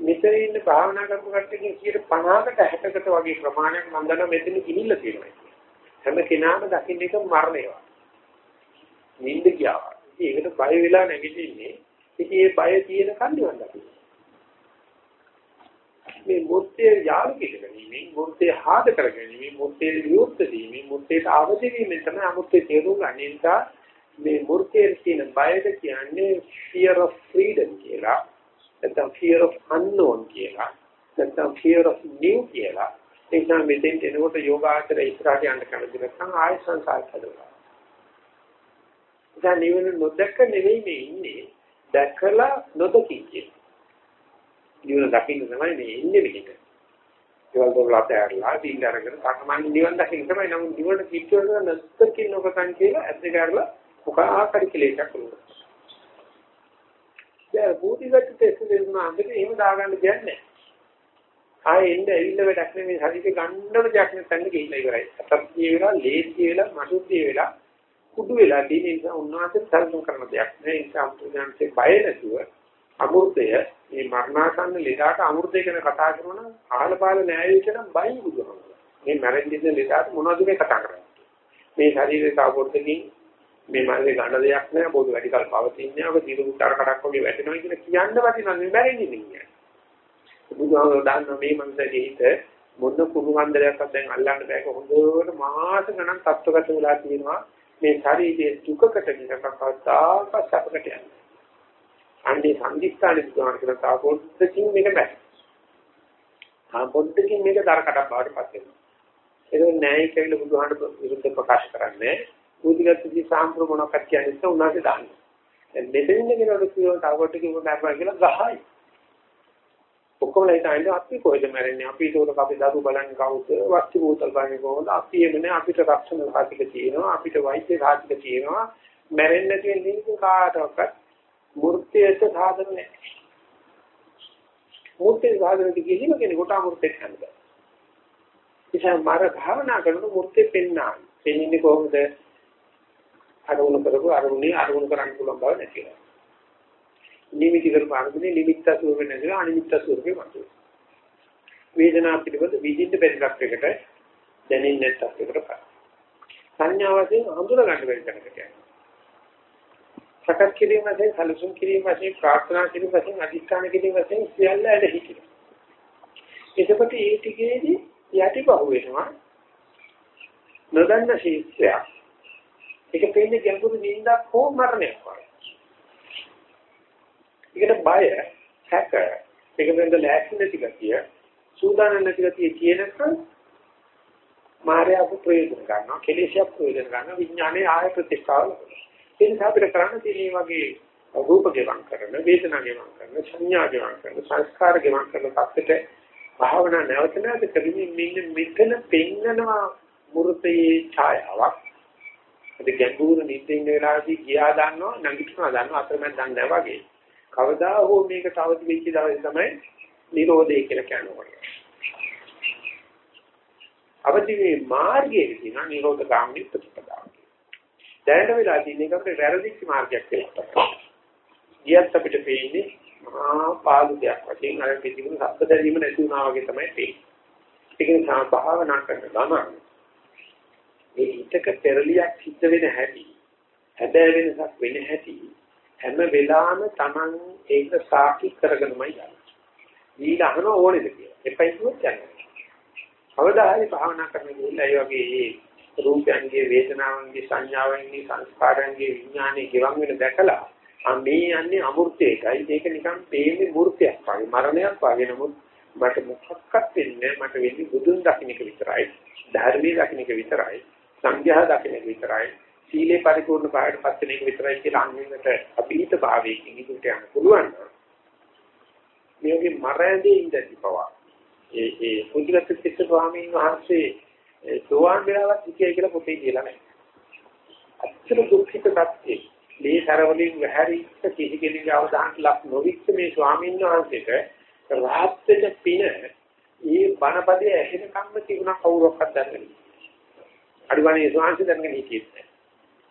මෙතන ඉන්න භාවනා කරපු කට්ටියකින් 50කට 60කට වගේ ප්‍රමාණයක් මම දන්නවා මෙතන ගිහිල්ලා තියෙනවා. හැම කෙනාම දකින්න එක මරණයවා. නිින්ද ගියා. ඒකට බය වෙලා නැගිටින්නේ. ඉතින් ඒ බය තියෙන කන්නිවන් දකින්න. මේ මුත්තේ යාළු කෙනෙක්නේ මුත්තේ හාද කරගෙන මේ මුත්තේ විරුද්ධ දීමේ මුත්තේට අවදි වීමෙන් තමයි අමුත්තේ තේරුම් ගන්න. නිසා මේ මුර්තයේ තියෙන බයද කියන්නේ fear of freedom කියලා නැත්නම් fear of unknown කියලා නැත්නම් fear of new කියලා. ඒ නිසා මෙතෙන් එනකොට යෝගාචර ඉස්සරහට යන්න කැමති නැත්නම් ආය සංසාර හදනවා. දැන් නිවන නොදැක නෙවෙයි මේ ඉන්නේ. දැකලා නොදකින් කියන. නිවන දකින්න තමයි මේ ඉන්නේ මෙහෙට. ඒවල් දොර ලතෑරලා දීලා අරගෙන සාමාන්‍ය නිවන දකින්න තමයි නම් නිවන කිච්චවල නැත්තකින් නොකතන් කියලා ඇද්ද ගාරලා මොකාකාරී කෙලෙසක් උනවා. දැන් බෝධිගත තෙස් දෙන්නා අන්දේ එහෙම දාගන්න දෙයක් නැහැ. ආයේ එන්න ඇවිල්ලා වැඩක් නෙමෙයි හදිසි ගන්නම දෙයක් නැත්නම් ගිහිල්ලා ඉවරයි. අතප්පිය වෙලා, ලේසිය වෙලා, මසුද්ධිය වෙලා, කුඩු වෙලා තියෙන නිසා උන්වහන්සේ තරම් කරන දෙයක් නෑ. ඒ නිසා අමුතුජාන්සේ බය නැතුව අමෘතය මේ මරණාසන්න ලෙඩාට අමෘතය ගැන කතා කරනවා නම් ආහල පාල නෑ කියන බයි බුදුහාමුදුරුවෝ. මේ මැරෙන්නේ ලෙඩාට මොනවද මේ කතා කරන්නේ? මේ ශරීරේ සාපෝර්තකින් මේ මනසේ ගන්න දෙයක් නෑ. පොදු වැඩි කල් පවතින්නේ. ඔබ දිරුතර කඩක් වගේ වැටෙනවා කියන කියන්න වටිනවා මේ මැරෙන්නේ නෙන්නේ. බුදුහාමුදුරුවෝ දාන්න මේ මනසගේ හිත මොන කුණු හන්දරයක්වත් දැන් අල්ලන්න බෑ හොඳට මාස ගණන් තත්ත්වගත වෙලා තියෙනවා මේ ශරීරයේ දුකකට විඳපක්වතාවක සැපකට යනවා අන්නේ සංදිස්ථානේ බුදුහාමුදුරුවෝ කියන තාපොද්දකින් මේක බෑ. තාපොද්දකින් මේක දරකටක් බවට පත් වෙනවා. ඒක න්‍යාය කියලා බුදුහාමුදුරුවෝ විරුද්ධ ප්‍රකාශ කරන්නේ. බුද්ධිගතදී සාම්ප්‍ර මොනක්ද කියන්නේ උනාසේ දාන්නේ දැන් මෙතනින් කියනකොට කියනවා තාපොද්දකින් මොකක්ද කියලා ගහයි. ඔක්කොම හිතන්නේ අපි කොහෙද මැරෙන්නේ? අපි ඒකට අපි දරු බලන්නේ කවුද? වස්තු භූතල් බලන්නේ කොහොමද? අපි එමනේ අපිට රක්ෂණ සාතික තියෙනවා. අපිට වෛද්‍ය සාතික තියෙනවා. මැරෙන්නේ නැති වෙන්නේ කාටවත් මූර්තියට සාධන නැහැ මූර්තිය සාධන කිසිම කෙනෙකුට අමූර්තියක් ගන්න බෑ ඉතින් මාර භාවනා කරනකොට මූර්තිය පෙන්නා පෙන්න්නේ කොහොමද අරමුණු කරපු අරමුණේ අරමුණු කරන්න පුළුවන් බව නැතිලා නිමිති කරපු අනුනේ නිමිත්ත ස්වරූපේ නැතිව අනිමිත්ත ස්වරූපේ මතුවේ. වේදනාව පිළිබඳ විදිහට බෙදලක් එකට දැනෙන්නේ නැත්නම් එකට පහ. සංඥා වශයෙන් හඳුනා ගන්න බැරි තැනකට යනවා. සකස් කිරීම වශයෙන් සැලසුම් කිරීම වශයෙන් ප්‍රාර්ථනා කිරීම වශයෙන් අධිෂ්ඨාන කිරීම වශයෙන් සියල්ල ඇද හිතිනවා. එතකොට ඒ ටිකේදී යටිපහුව වෙනවා නොදන්න ශීර්ෂයක්. ඒක පෙන්නේ ගැඹුරු නිින්දක් හෝ මරණයක් වගේ. ඒකට බය, හැක, ඒක වෙනද ලෑස්ති නැති ගතිය, සූදානම් නැති ගතිය කියනකම් මායාව ප්‍රයෝජන ගන්නවා, කෙලෙසියක් ප්‍රයෝජන ගන්නවා, විඥානයේ ආය ප්‍රතිස්ථාව. ඒ නිසා අපිට කරන්න තියෙන වගේ රූප ගෙවම් කරන, වේදනා ගෙවම් කරන, සංඥා ගෙවම් කරන, සංස්කාර ගෙවම් කරන පැත්තට භාවනා නැවත නැවත කරමින් මෙන්න මෙතන පෙන්නනවා මුරුතේ ඡායාවක්. ඒ ගැඹුරු නිදින් වෙලාදී ගියා දන්නවා, නැගිටිනවා දන්නවා, අතරමැද දන්නේ නැහැ වගේ. කවදා හෝ මේක තවදි වෙච්ච දවසේ තමයි නිරෝධය කියලා කියනවා. අවදි මේ මාර්ගයේ තියෙන නිරෝධ ගාමිනී ප්‍රතිපදාව. දැනට වෙලා තියෙන එක අපේ වැරදිච්ච මාර්ගයක් කියලා. ගියත් අපිට පේන්නේ මහා පාළු දෙයක් වශයෙන් අර පිටිකුණු සත්‍ය දැරීම නැති වුණා වගේ තමයි පේන්නේ. ඒක නිසා භාවනා කරන ගමන් මේ හිතක පෙරලියක් සිද්ධ වෙන හැටි හැබැයි වෙනසක් වෙන හැටි හැම වෙලාවෙම Taman ඒක සාකි කරගෙනමයි යන්නේ. ඊළ අහන ඕනේද කියලා. එපයි කිව්වොත් යන්නේ. අවදාහරි භාවනා කරන ගිහිල්ලා ඒ වගේ රූපයන්ගේ වේදනාවන්ගේ සංඥාවන්ගේ සංස්කාරයන්ගේ විඥානයේ ගෙවන් වෙන දැකලා මේ යන්නේ අමෘතයකයි. ඒක නිකන් පේන්නේ මූර්තියක් වගේ මරණයක් වගේ නමුත් මට මොකක්වත් වෙන්නේ මට වෙන්නේ බුදුන් දකින්න එක විතරයි. ධර්මයේ දකින්න එක විතරයි. සංඝයා දකින්න එක විතරයි. සීලේ පරිපූර්ණ භාවයට පත් වෙන එක විතරයි කියලා අන්විත අභීත භාවයකින් ඉදිරියට යන්න පුළුවන්. මේකේ මරණදී ඉඳි පවා. ඒ ඒ පුදුලත් සිත් ස්වාමීන් වහන්සේ සෝවාන් වෙලාවත් හිතියයි කියලා පොතේ කියලා නැහැ. අච්චර දුක්ඛිත තත්ත්වේ මේ සරවලින් වැහැරි කිසි කෙනෙකුගේ අවධානයට ලක් නොවිච්ච මේ ස්වාමීන් වහන්සේට රාහත්වෙට පින ඒ බණපදයේ ඇහෙන කම්ම තිබුණා කවුරක්වත් දන්නේ නැහැ. අඩුවනේ ස්වාමීන් දැනගෙන හිටියේ.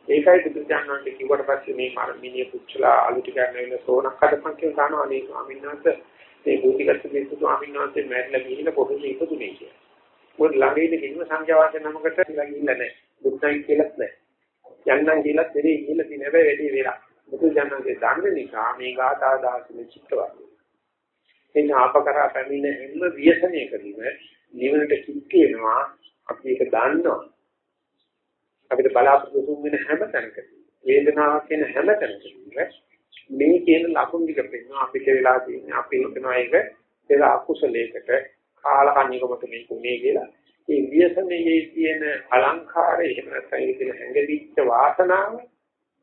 ඒකයි බුදුචානන්ට කිව්වට පස්සේ මේ මරමිනිය පුච්චලා අලු ටික ගන්න වෙන සෝනක් හදපන් කියලා කනවා අනේ ස්වාමීන් වහන්සේ මේ බුද්ධිගත දෙතු ස්වාමීන් වහන්සේ මැරිලා ගිහින් පොඩි ඉපදුනේ කියලා. මොකද ළඟ ඉන්න කිසිම සංඛ්‍යාවක් නමකට ගිහිල්ලා නැහැ. බුද්ධයි කියලාත් නැහැ. යන්නම් කියලාත් දෙරේ කියලා තියෙන හැබැයි වැඩි වෙලා. බුදු ජානකේ දන්න නිසා මේ ගාථා දාසින චිත්තවත්. එන්න ආපකරා පැමිණ හැම ව්‍යසනයකදීම නිවනට කිත් වෙනවා අපි ඒක දන්නවා. අපිට බලාපොරොත්තු වෙන හැම තැනකදී වේදනාවක් වෙන හැම තැනකදී මේ කියන ලකුණු ටික පෙන්වන අපිට වෙලා තියෙන්නේ අපි හිතනවා ඒක ඒක අකුසලයකට කාලකන්නිකමට මේක උනේ කියලා. ඒ ව්‍යසනයේ තියෙන අලංකාරය එහෙම නැත්නම් ඒ කියන හැඟදිච්ච වාසනාව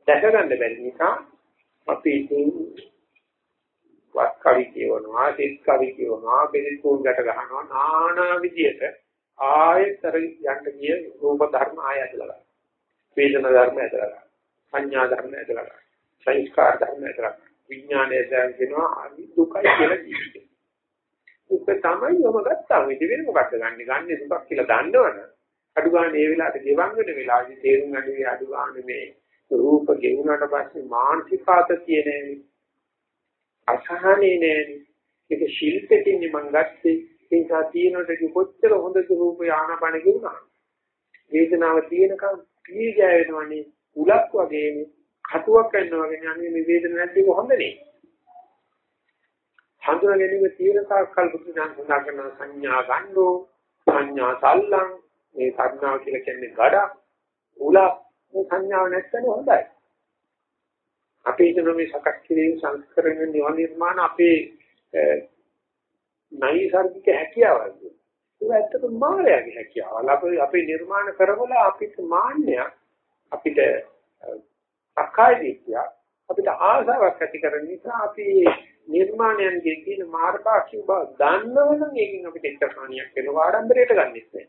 දැක ගන්න බැරි නිසා අපි ඉතින් වත් කවි කියවනවා, සිත් කවි කියවනවා, බෙලිකුල් ගැට ගන්නවා নানা විදියට ආයතර යන්න ගිය රූප ධර්ම ආය ඇදලා ගන්න. වේදනා ධර්ම ඇදලා ගන්න. සංඥා ධර්ම ඇදලා ගන්න. සංස්කාර ධර්ම ඇදලා ගන්න. විඥානය දැන් කියනවා අනි දුකයි කියලා කියන්නේ. දුක තමයි යොම ගත්තා. ඉත වෙන මොකක්ද ගන්නෙ? ගන්නෙ දුකක් කියලා දන්නවනේ. අඩු ගන්න මේ වෙලාවට ගෙවන් වෙන වෙලාවදී තේරුම් ගන්නේ අඩු ගන්න මේ රූප ගෙවුනට පස්සේ මානසිකාත තියෙන අසහනේ නෑනේ. ඒක ශිල්පෙකින් මම ගත්තේ ඒ නිසා තියෙනට කොච්චර හොඳද රූප යානපණ ගෙවුනා. වේදනාව තියෙනකම් පීජය වෙනවනේ උලක් වගේනේ කටුවක් කරනවා වගේ යන්නේ මේ වේදනාව නැති හොඳ නේ. හඳුනා ගැනීම තියෙන තාක්කල් බුදුන් හඳුනා කරන සංඥා ගන්නෝ. සංඥා සල්ලං මේ සංඥාව කියලා කියන්නේ ගඩක් උලක්. මේ සංඥාව නැත්නම් හොඳයි. අපේ හිතන මේ සකස් කිරීම සංස්කරණ නිවන නිර්මාණ අපේ නයිසර්ගික හැකියාවල් ඒක ඇත්තටම මායාවේ හැකියාවල්. අපි අපේ නිර්මාණ කරවල අපිට මාන්නයක් අපිට අකාය දිට්ඨිය අපිට ආසාවක් ඇති කරන නිසා අපි නිර්මාණයන්ගේ තියෙන මාර්ගාක්ෂි බව දන්නවනම් ඒකෙන් අපිට එච්චර හානියක් වෙනවා ආඩම්බරයට ගන්නෙත් නෑ.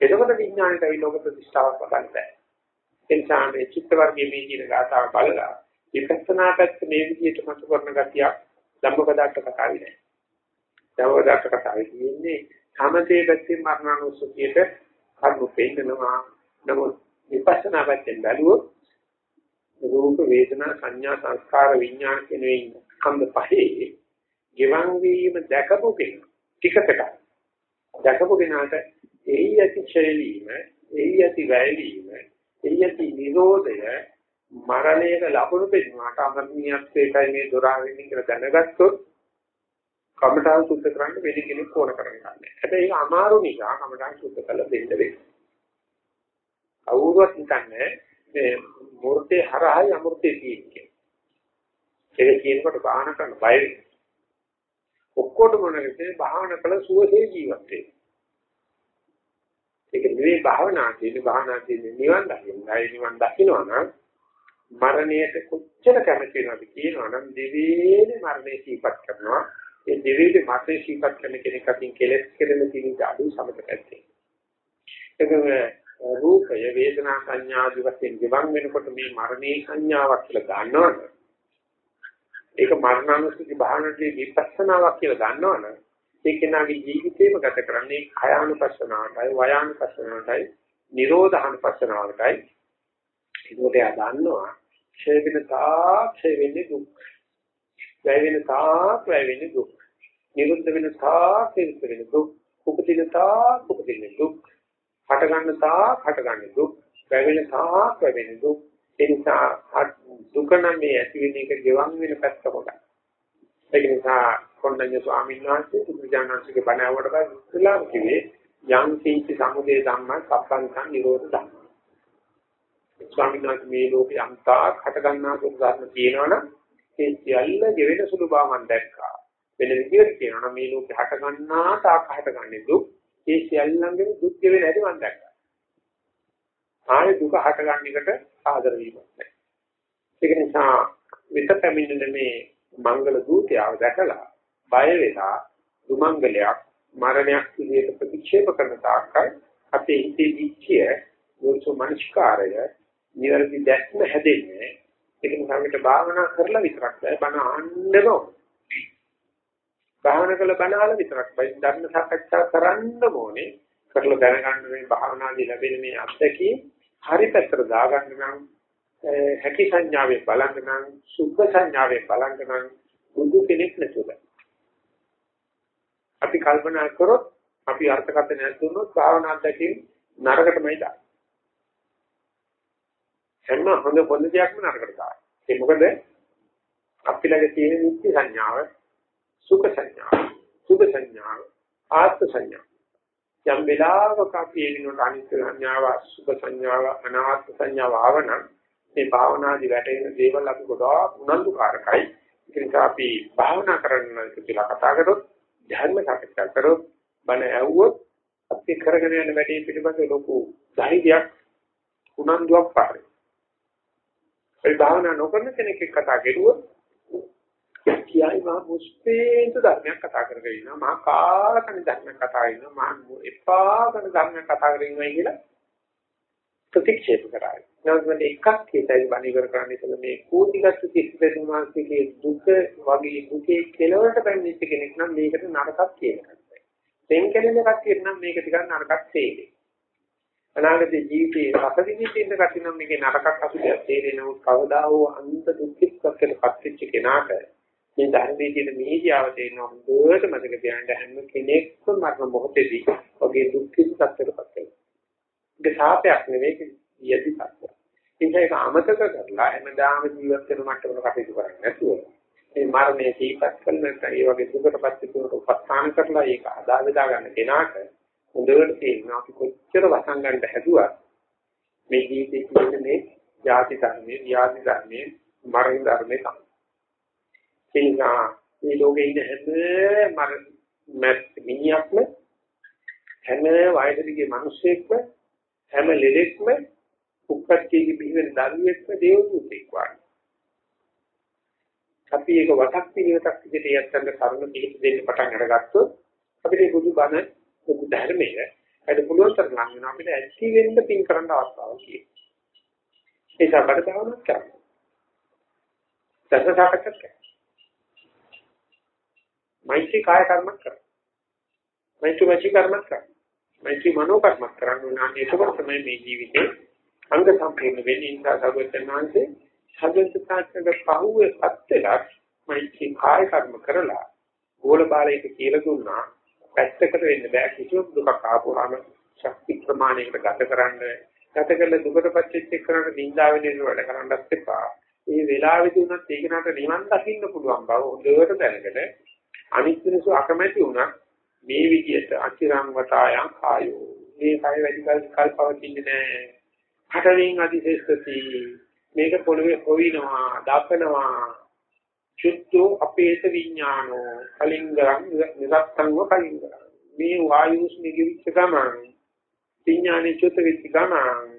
එතකොට විඥාණයට ඒ ලෝක ප්‍රතිෂ්ඨාවක් වඩන්න බෑ. ඒ නිසා මේ චිත්ත වර්ගයේ මේ කියන ගාථාව බලලා විපස්සනා පැත්ත මේ විදිහට මතු කරන ගතිය ධම්මපදාර්ථ කතාවේ නෑ. ධම්මපදාර්ථ කතාවේ කියන්නේ සමතේ පැත්තෙන් මරණානුස්සතියට කර්ම පෙන්නනවා. නමුත් විපස්සනා පැත්තෙන් බැලුවොත් රූප වේදනා සංඥා සංස්කාර විඥාන කියන මේ ස්කන්ධ පහේ ගෙවන් වීම දැකපු කෙනා ටිකකට දැකපු කෙනාට එයි ඇති ඡේලීම එයි ඇති වැයවීම එයි ඇති නිරෝධය මරණයට ලකුණු දෙන්නාට අමරණීයත්වයටයි මේ දොර ආවෙන්නේ කියලා දැනගත්තොත් කමඨාන් සුද්ධ කරන්න වෙලි කෙනෙක් ඕන කරන්නේ. හැබැයි ඒක අමාරු නිසා කමඨාන් සුද්ධ කළ දෙන්න වෙනවා. කවුරුවත් හිතන්නේ මේ මූර්තේ හරහායි අමෘතේ තියෙන්නේ. ඒක කියනකොට බාහන කරන බය වෙනවා. ඔක්කොටම නැගිටින බාහන කළ සුවසේ ජීවත් වෙනවා. ඒක නෙවෙයි භාවනා කියන්නේ. භාවනා කියන්නේ නිවන් දකින්නයි නිවන් දකින්නවා නම් මරණයට කොච්චර කැමති වෙනවද කියනවා නම් දෙවියනේ මරණය සීපත් කරනවා. ඒ දෙවියනේ මරණය සීපත් කරන කෙනෙක් අතින් කෙලස් කෙරෙන තියෙන අඩු සමතකයි ඒක රූපය වේදනා සංඥා ආදී වශයෙන් ගිවන් වෙනකොට මේ මරණේ සංඥාවක් කියලා ගන්නවනේ ඒක මරණානුස්සති භාවනාවේ විපස්සනාවක් කියලා දන්නවනේ ඒ කෙනාගේ ජීවිතේම ගත කරන්නේ කයානුපස්සනාවටයි වයානුපස්සනාවටයි නිරෝධානුපස්සනාවටයි. ඒකට එයා දන්නවා ක්ෂය වෙන තාක් ක්ෂය වෙන්නේ දුක්. වැය වෙන තාක් වැය වෙන්නේ දුක්. නිරුද්ධ වෙන තාක් නිරුද්ධ වෙන දුක්. උපදින තාක් උපදින දුක්. හට ගන්න තාක් හට ගන්න දුක්. වැය වෙන තාක් වැය වෙන දුක්. ඒ නිසා දුක නම් මේ ඇති වෙන එක ගෙවන් වෙන පැත්ත කොටයි ඒක නිසා කොණ්ඩඤ්ඤ ස්වාමීන් වහන්සේ බුදුජානනාංශගේ බණ ආවට පස්සේ ඉස්ලාම් කිව්වේ යම් කිංචි සමුදය ධම්ම සම්පන්සං නිරෝධ ධම්ම. ස්වාමීන් වහන්සේ මේ ලෝකේ අන්තා හට ගන්නා සුද්ධාත්ම තියෙනවනම් ඒ සියල්ල ගෙවෙන සුළු බව මම දැක්කා. වෙන විදිහට කියනවා මේ ලෝකේ හට ගන්නා තාක් හට ගන්නේ දුක්. ඒ සියල්ලංගෙම දුක් ගෙවෙන හැටි මම දැක්කා. ආයේ දුක හට ගන්න එකට ආදර වීමක් නැහැ. ඒක නිසා විත පැමිණෙන මේ මංගල දූතයාව දැකලා බය වෙලා දුමංගලයක් මරණයක් විදිහට ප්‍රතික්ෂේප කරන තාක්කල් අපේ හිතේ දිච්චිය යොසු මනස්කාරය නිවැරදි දැක්ම හැදෙන්නේ. ඒක නිසා අපිට භාවනා කරලා විතරක් බෑ බණ අහන්නම භාවනා කළ බණාල විතරක් බෑ. ධර්ම සාකච්ඡා කරන්න ඕනේ. කරලා දැනගන්න මේ භාවනාදී ලැබෙන මේ අත්දැකීම් හරි පැත්තට දාගන්න නම් හැකි සංඥාවෙන් බලන්න නම් සුද්ධ සංඥාවෙන් බලන්න නම් බුදු කෙනෙක් නැතුව අපි කල්පනා කරොත් අපි අර්ථකථනයක් දුන්නොත් භාවනා අධ්‍යක්ෂින් නරකටමයි දාන්නේ. හැම හොඳ පොඩ දෙයක්ම නරකට දානවා. ඒ මොකද අපි ළඟ තියෙන නිත්‍ය සංඥාව, සුඛ සංඥාව, සුභ සංඥාව, ආත්ම සංඥාව. යම් වෙලාවක අපි එනකොට අනිත්‍ය සංඥාව, සුභ සංඥාව, අනාත්ම සංඥාව ආවනම් මේ භාවනාදි වැටෙන දේවල් අපි ගොඩාක් උනන්දුකාරකයි. ඒ නිසා අපි භාවනා කරන්න කියලා කතා කරොත්, ධර්ම සාකච්ඡා කරොත්, බණ ඇහුවොත් අපි කරගෙන යන වැඩේ පිළිබඳ ලොකු ධෛර්යයක් උනන්දුවක් පාරේ. ඒ භාවනා නොකරන කෙනෙක් එක්ක කතා කරුවොත් කියයි මා මුස්පේන්තු ධර්මයක් කතා කරගෙන ඉන්නවා මා කාලකණ ධර්මයක් කතා කරනවා මා එපා කරන ධර්මයක් කතා කරගෙන ඉන්නවා කියලා ප්‍රතික්ෂේප කරායි. නමුත් එකක් කියතයි බණිවර කරන්න ඉතල මේ කෝටිගත කිසිදෙන මානසිකයේ දුක වගේ දුකේ කෙලවරට බැඳිච්ච කෙනෙක් නම් මේකට නරකක් කියනවා. දෙන් කෙනෙක් කට්ටියට නම් මේක ටිකක් නරකක් තේරෙයි. අනාගත ජීවිතයේ රස විඳින්න කටිනම් මේකේ නරකක් අසුදයක් තේරෙනව කවදා හෝ අන්ත දුක්ඛිතකයට පත්වෙච්ච කෙනාට මේ ධර්මයේ තියෙන මිහිදියාව තේරෙන හොඳට මතක තියාගන්න හැම කෙනෙක්ම මරණ මොහොතේදී ඔගේ දුක්ඛිත සත්‍යයට පත් වෙනවා. ඒක සාපයක් නෙවෙයි යටි සත්‍යයක්. ඒක අමතක කරලා හැමදාම ජීවත් වෙන මට්ටමකට කටයුතු කරන්නේ නැතුව මේ මරණය තීපත් කරන ඒ වගේ දුකටපත් වෙනකොට උපස්ථාන කරලා ඒක අදා බෙදා ගන්න කෙනාට හොඳට තේරෙනවා අපි කොච්චර වසන් ගන්න හැදුවත් මේ ජීවිතේ කියන්නේ මේ ජාති ධර්මයේ, ව්‍යාධි ධර්මයේ, මරණ ධර්මයේ තමයි. ඒ නිසා මේ ලෝකේ ඉන්න හැම මර මැත් මිනිහක්ම හැම වයසකගේ මිනිස්සෙක්ම හැම ලෙඩෙක්ම උක්කච්චියේ බිහිවෙන දරුවෙක්ම දේවදූතෙක් වගේ. අපි ඒක වටක් පිළිවෙතක් විදිහට යත්තන්ට කරුණ පිළිපද දෙන්න පටන් අරගත්තොත් අපිට බුදු බණ ලොකු ධර්මයේ ඒකට පුළුවන් තරම් නම් වෙන අපිට ඇති වෙන්න පින් කරන්න අවස්ථාවක් තියෙනවා. ඒක අපිට තවමත් කරන්න. ධර්ම සාකච්ඡා කරන්න. මෛත්‍රී කාය කර්මයක් කරන්න. මෛත්‍රී වචී කර්මයක් කරන්න. මෛත්‍රී මනෝ කර්මයක් කරන්න ඕන. ඒකවල තමයි මේ ජීවිතේ අංග සම්පූර්ණ වෙන්නේ ඉඳලා සර්වඥාන්සේ සර්වඥතාත්මක පහුවේ පත්තලක් මෛත්‍රී කාය කර්ම කරලා ගෝල බාලයට කියලා දුන්නා. පැත්තකට වෙන්න බෑ. කිසිම දුකක් ආපුවාම ශක්ති ප්‍රමාණයකට ගත කරන්න ගත කළ දුකටපත් වෙච්ච එක්කනට නිඳා වෙන වැඩ කරන්නත් එපා. ඒ වෙලාවෙදී උනත් ඒක නට නිවන් දකින්න පුළුවන් බව හොඳට දැනගෙන අනිත් මිනිස්සු අකමැති වුණා මේ විදියට අචිරං වතායන් ආයෝ මේ කය වැඩි කල් කල් පවතින්නේ නැහැ. හටරින් අධිශේෂති මේක පොළවේ හොවිනවා දපනවා චුත්තෝ අපේත විඥානෝ කලින්ගරං නිරත්තංව කලින්ගරං මේ වායුස්මි කිවිච්ච ගමන් විඥානේ චුත්ත වෙච්ච ගමන්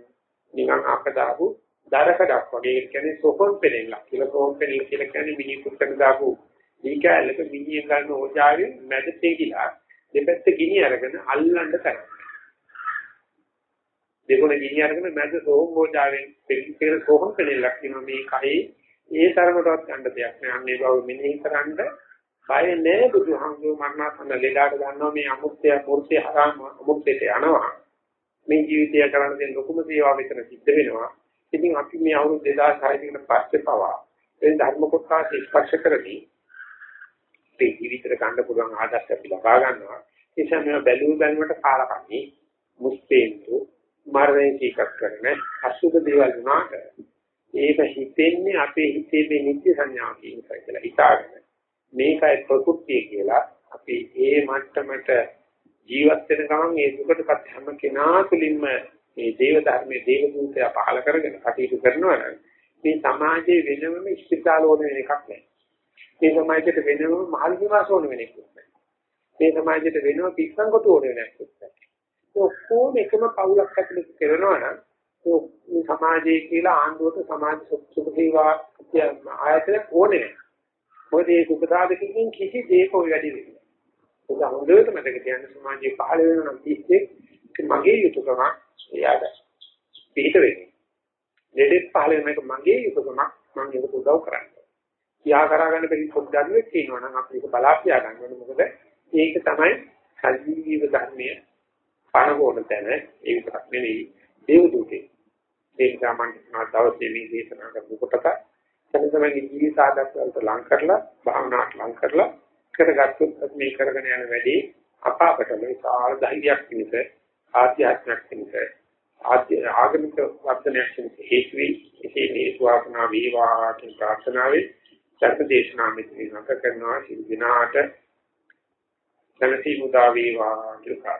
නිකන් අපදාපු දරකඩක් වගේ ඒ කියන්නේ සොහොන් පෙරෙල්ල කියලා සොහොන් පෙරෙල්ල කියලා කියන්නේ මිනි කුත්තක දාපු දීකැලක මිනිහෙන් ගන්න ඕජාවෙන් මැද තේකිලා දෙපැත්ත ගිනි අරගෙන අල්ලන්න කරනවා දෙකොණ ගිනි අරගෙන මැද සොහොන් ඕජාවෙන් පෙරෙල් සොහොන් පෙරෙල්ලක් කියනවා මේ කයේ ඒ තරමටවත් ගන්න දෙයක් නෑ. අන්නේ බව මෙනෙහි කරන්න බය නෑ බුදුහාමුදුරුවෝ මරණාසන්න ලෙඩාට ගන්නවා මේ අමුත්‍ය මුර්ථය හරහා අමුත්‍යට යනවා. මේ ජීවිතය කරන්න දෙන ලොකුම සේවාව විතර සිද්ධ වෙනවා. ඉතින් අපි මේ අවුරුදු 2006 කට පස්සේ පවා මේ ධර්ම කොටස ස්පර්ශ කරදී මේ ජීවිතේ ගන්න පුළුවන් ආදර්ශ අපි ලබා ගන්නවා. ඒ නිසා මේ බැලුව බැලුවට කාලකන්ණි මුස්පේන්තු මරණය කීකක් කරන අසුබ දේවල් වුණාට ඒක හිතෙන්නේ අපේ හිතේ මේ නිත්‍ය සංඥාව කියන එක කියලා හිතාගෙන මේකයි ප්‍රകൃතිය කියලා අපි ඒ මට්ටමට ජීවත් වෙන ගමන් ඒ දුකටපත් හැම කෙනා තුළින්ම මේ දේව ධර්මයේ දේව දූතය පහල කරගෙන කටයුතු කරනවා නම් මේ සමාජයේ වෙනම ඉස්තිතාල ඕන වෙන එකක් නැහැ. මේ සමාජයට වෙනම මහල් නිවාස ඕන වෙන එකක් නැහැ. මේ සමාජයට වෙනම පිස්සන් කොට ඕන වෙන එකක් නැහැ. ඒ ඔක්කොම එකම පවුලක් ඇතුළත කරනවා නම් මේ සමාජයේ කියලා ආණ්ඩුවට සමාජ සුඛ සේවා ආයතන ඕනේ නැහැ. මොකද මේ සුඛදායකකින් කිසි දෙයක ඔය වැඩි වෙන්නේ නැහැ. ඒක හොඳට මතක තියාගන්න සමාජයේ පහළ වෙන නම් කිසිෙක් මගේ යුතුයකම එයාට පිට වෙන්නේ. දෙදෙස් පහළ වෙන එක මගේ යුතුයකම මම ඒක උදව් කරන්නේ. කියා කරගන්න බැරි පොඩ්ඩක් තියෙනවා නම් අපි ඒක බලාපියා ගන්න ඕනේ. මොකද ඒක තමයි සජීවීව ධර්මයේ පණගෝණ තැන ඒ විතරක් නෙවෙයි දේව දූතේ දේශනා මණ්ඩලනා දවසේ මේ දේශනා කරපු කොටක තම තමන්ගේ ජීවිත ආදර්ශ වලට ලං කරලා භාවනාවට ලං කරලා කරගත්තොත් මේ කරගෙන යන වැඩේ අප අපට මේ සාර ධෛර්යයක් වෙනස ආධ්‍යාත්මයක් වෙනස ආධ්‍ය ආගමික වර්ධනයක් වෙනස හේතු වෙයි. එසේ මේ සුවාසනා වේවා කියන ප්‍රාර්ථනාවෙන් ධර්මදේශනා මෙතන කරනවා. සිල් දිනාට සනසි මුදා වේවා කියලා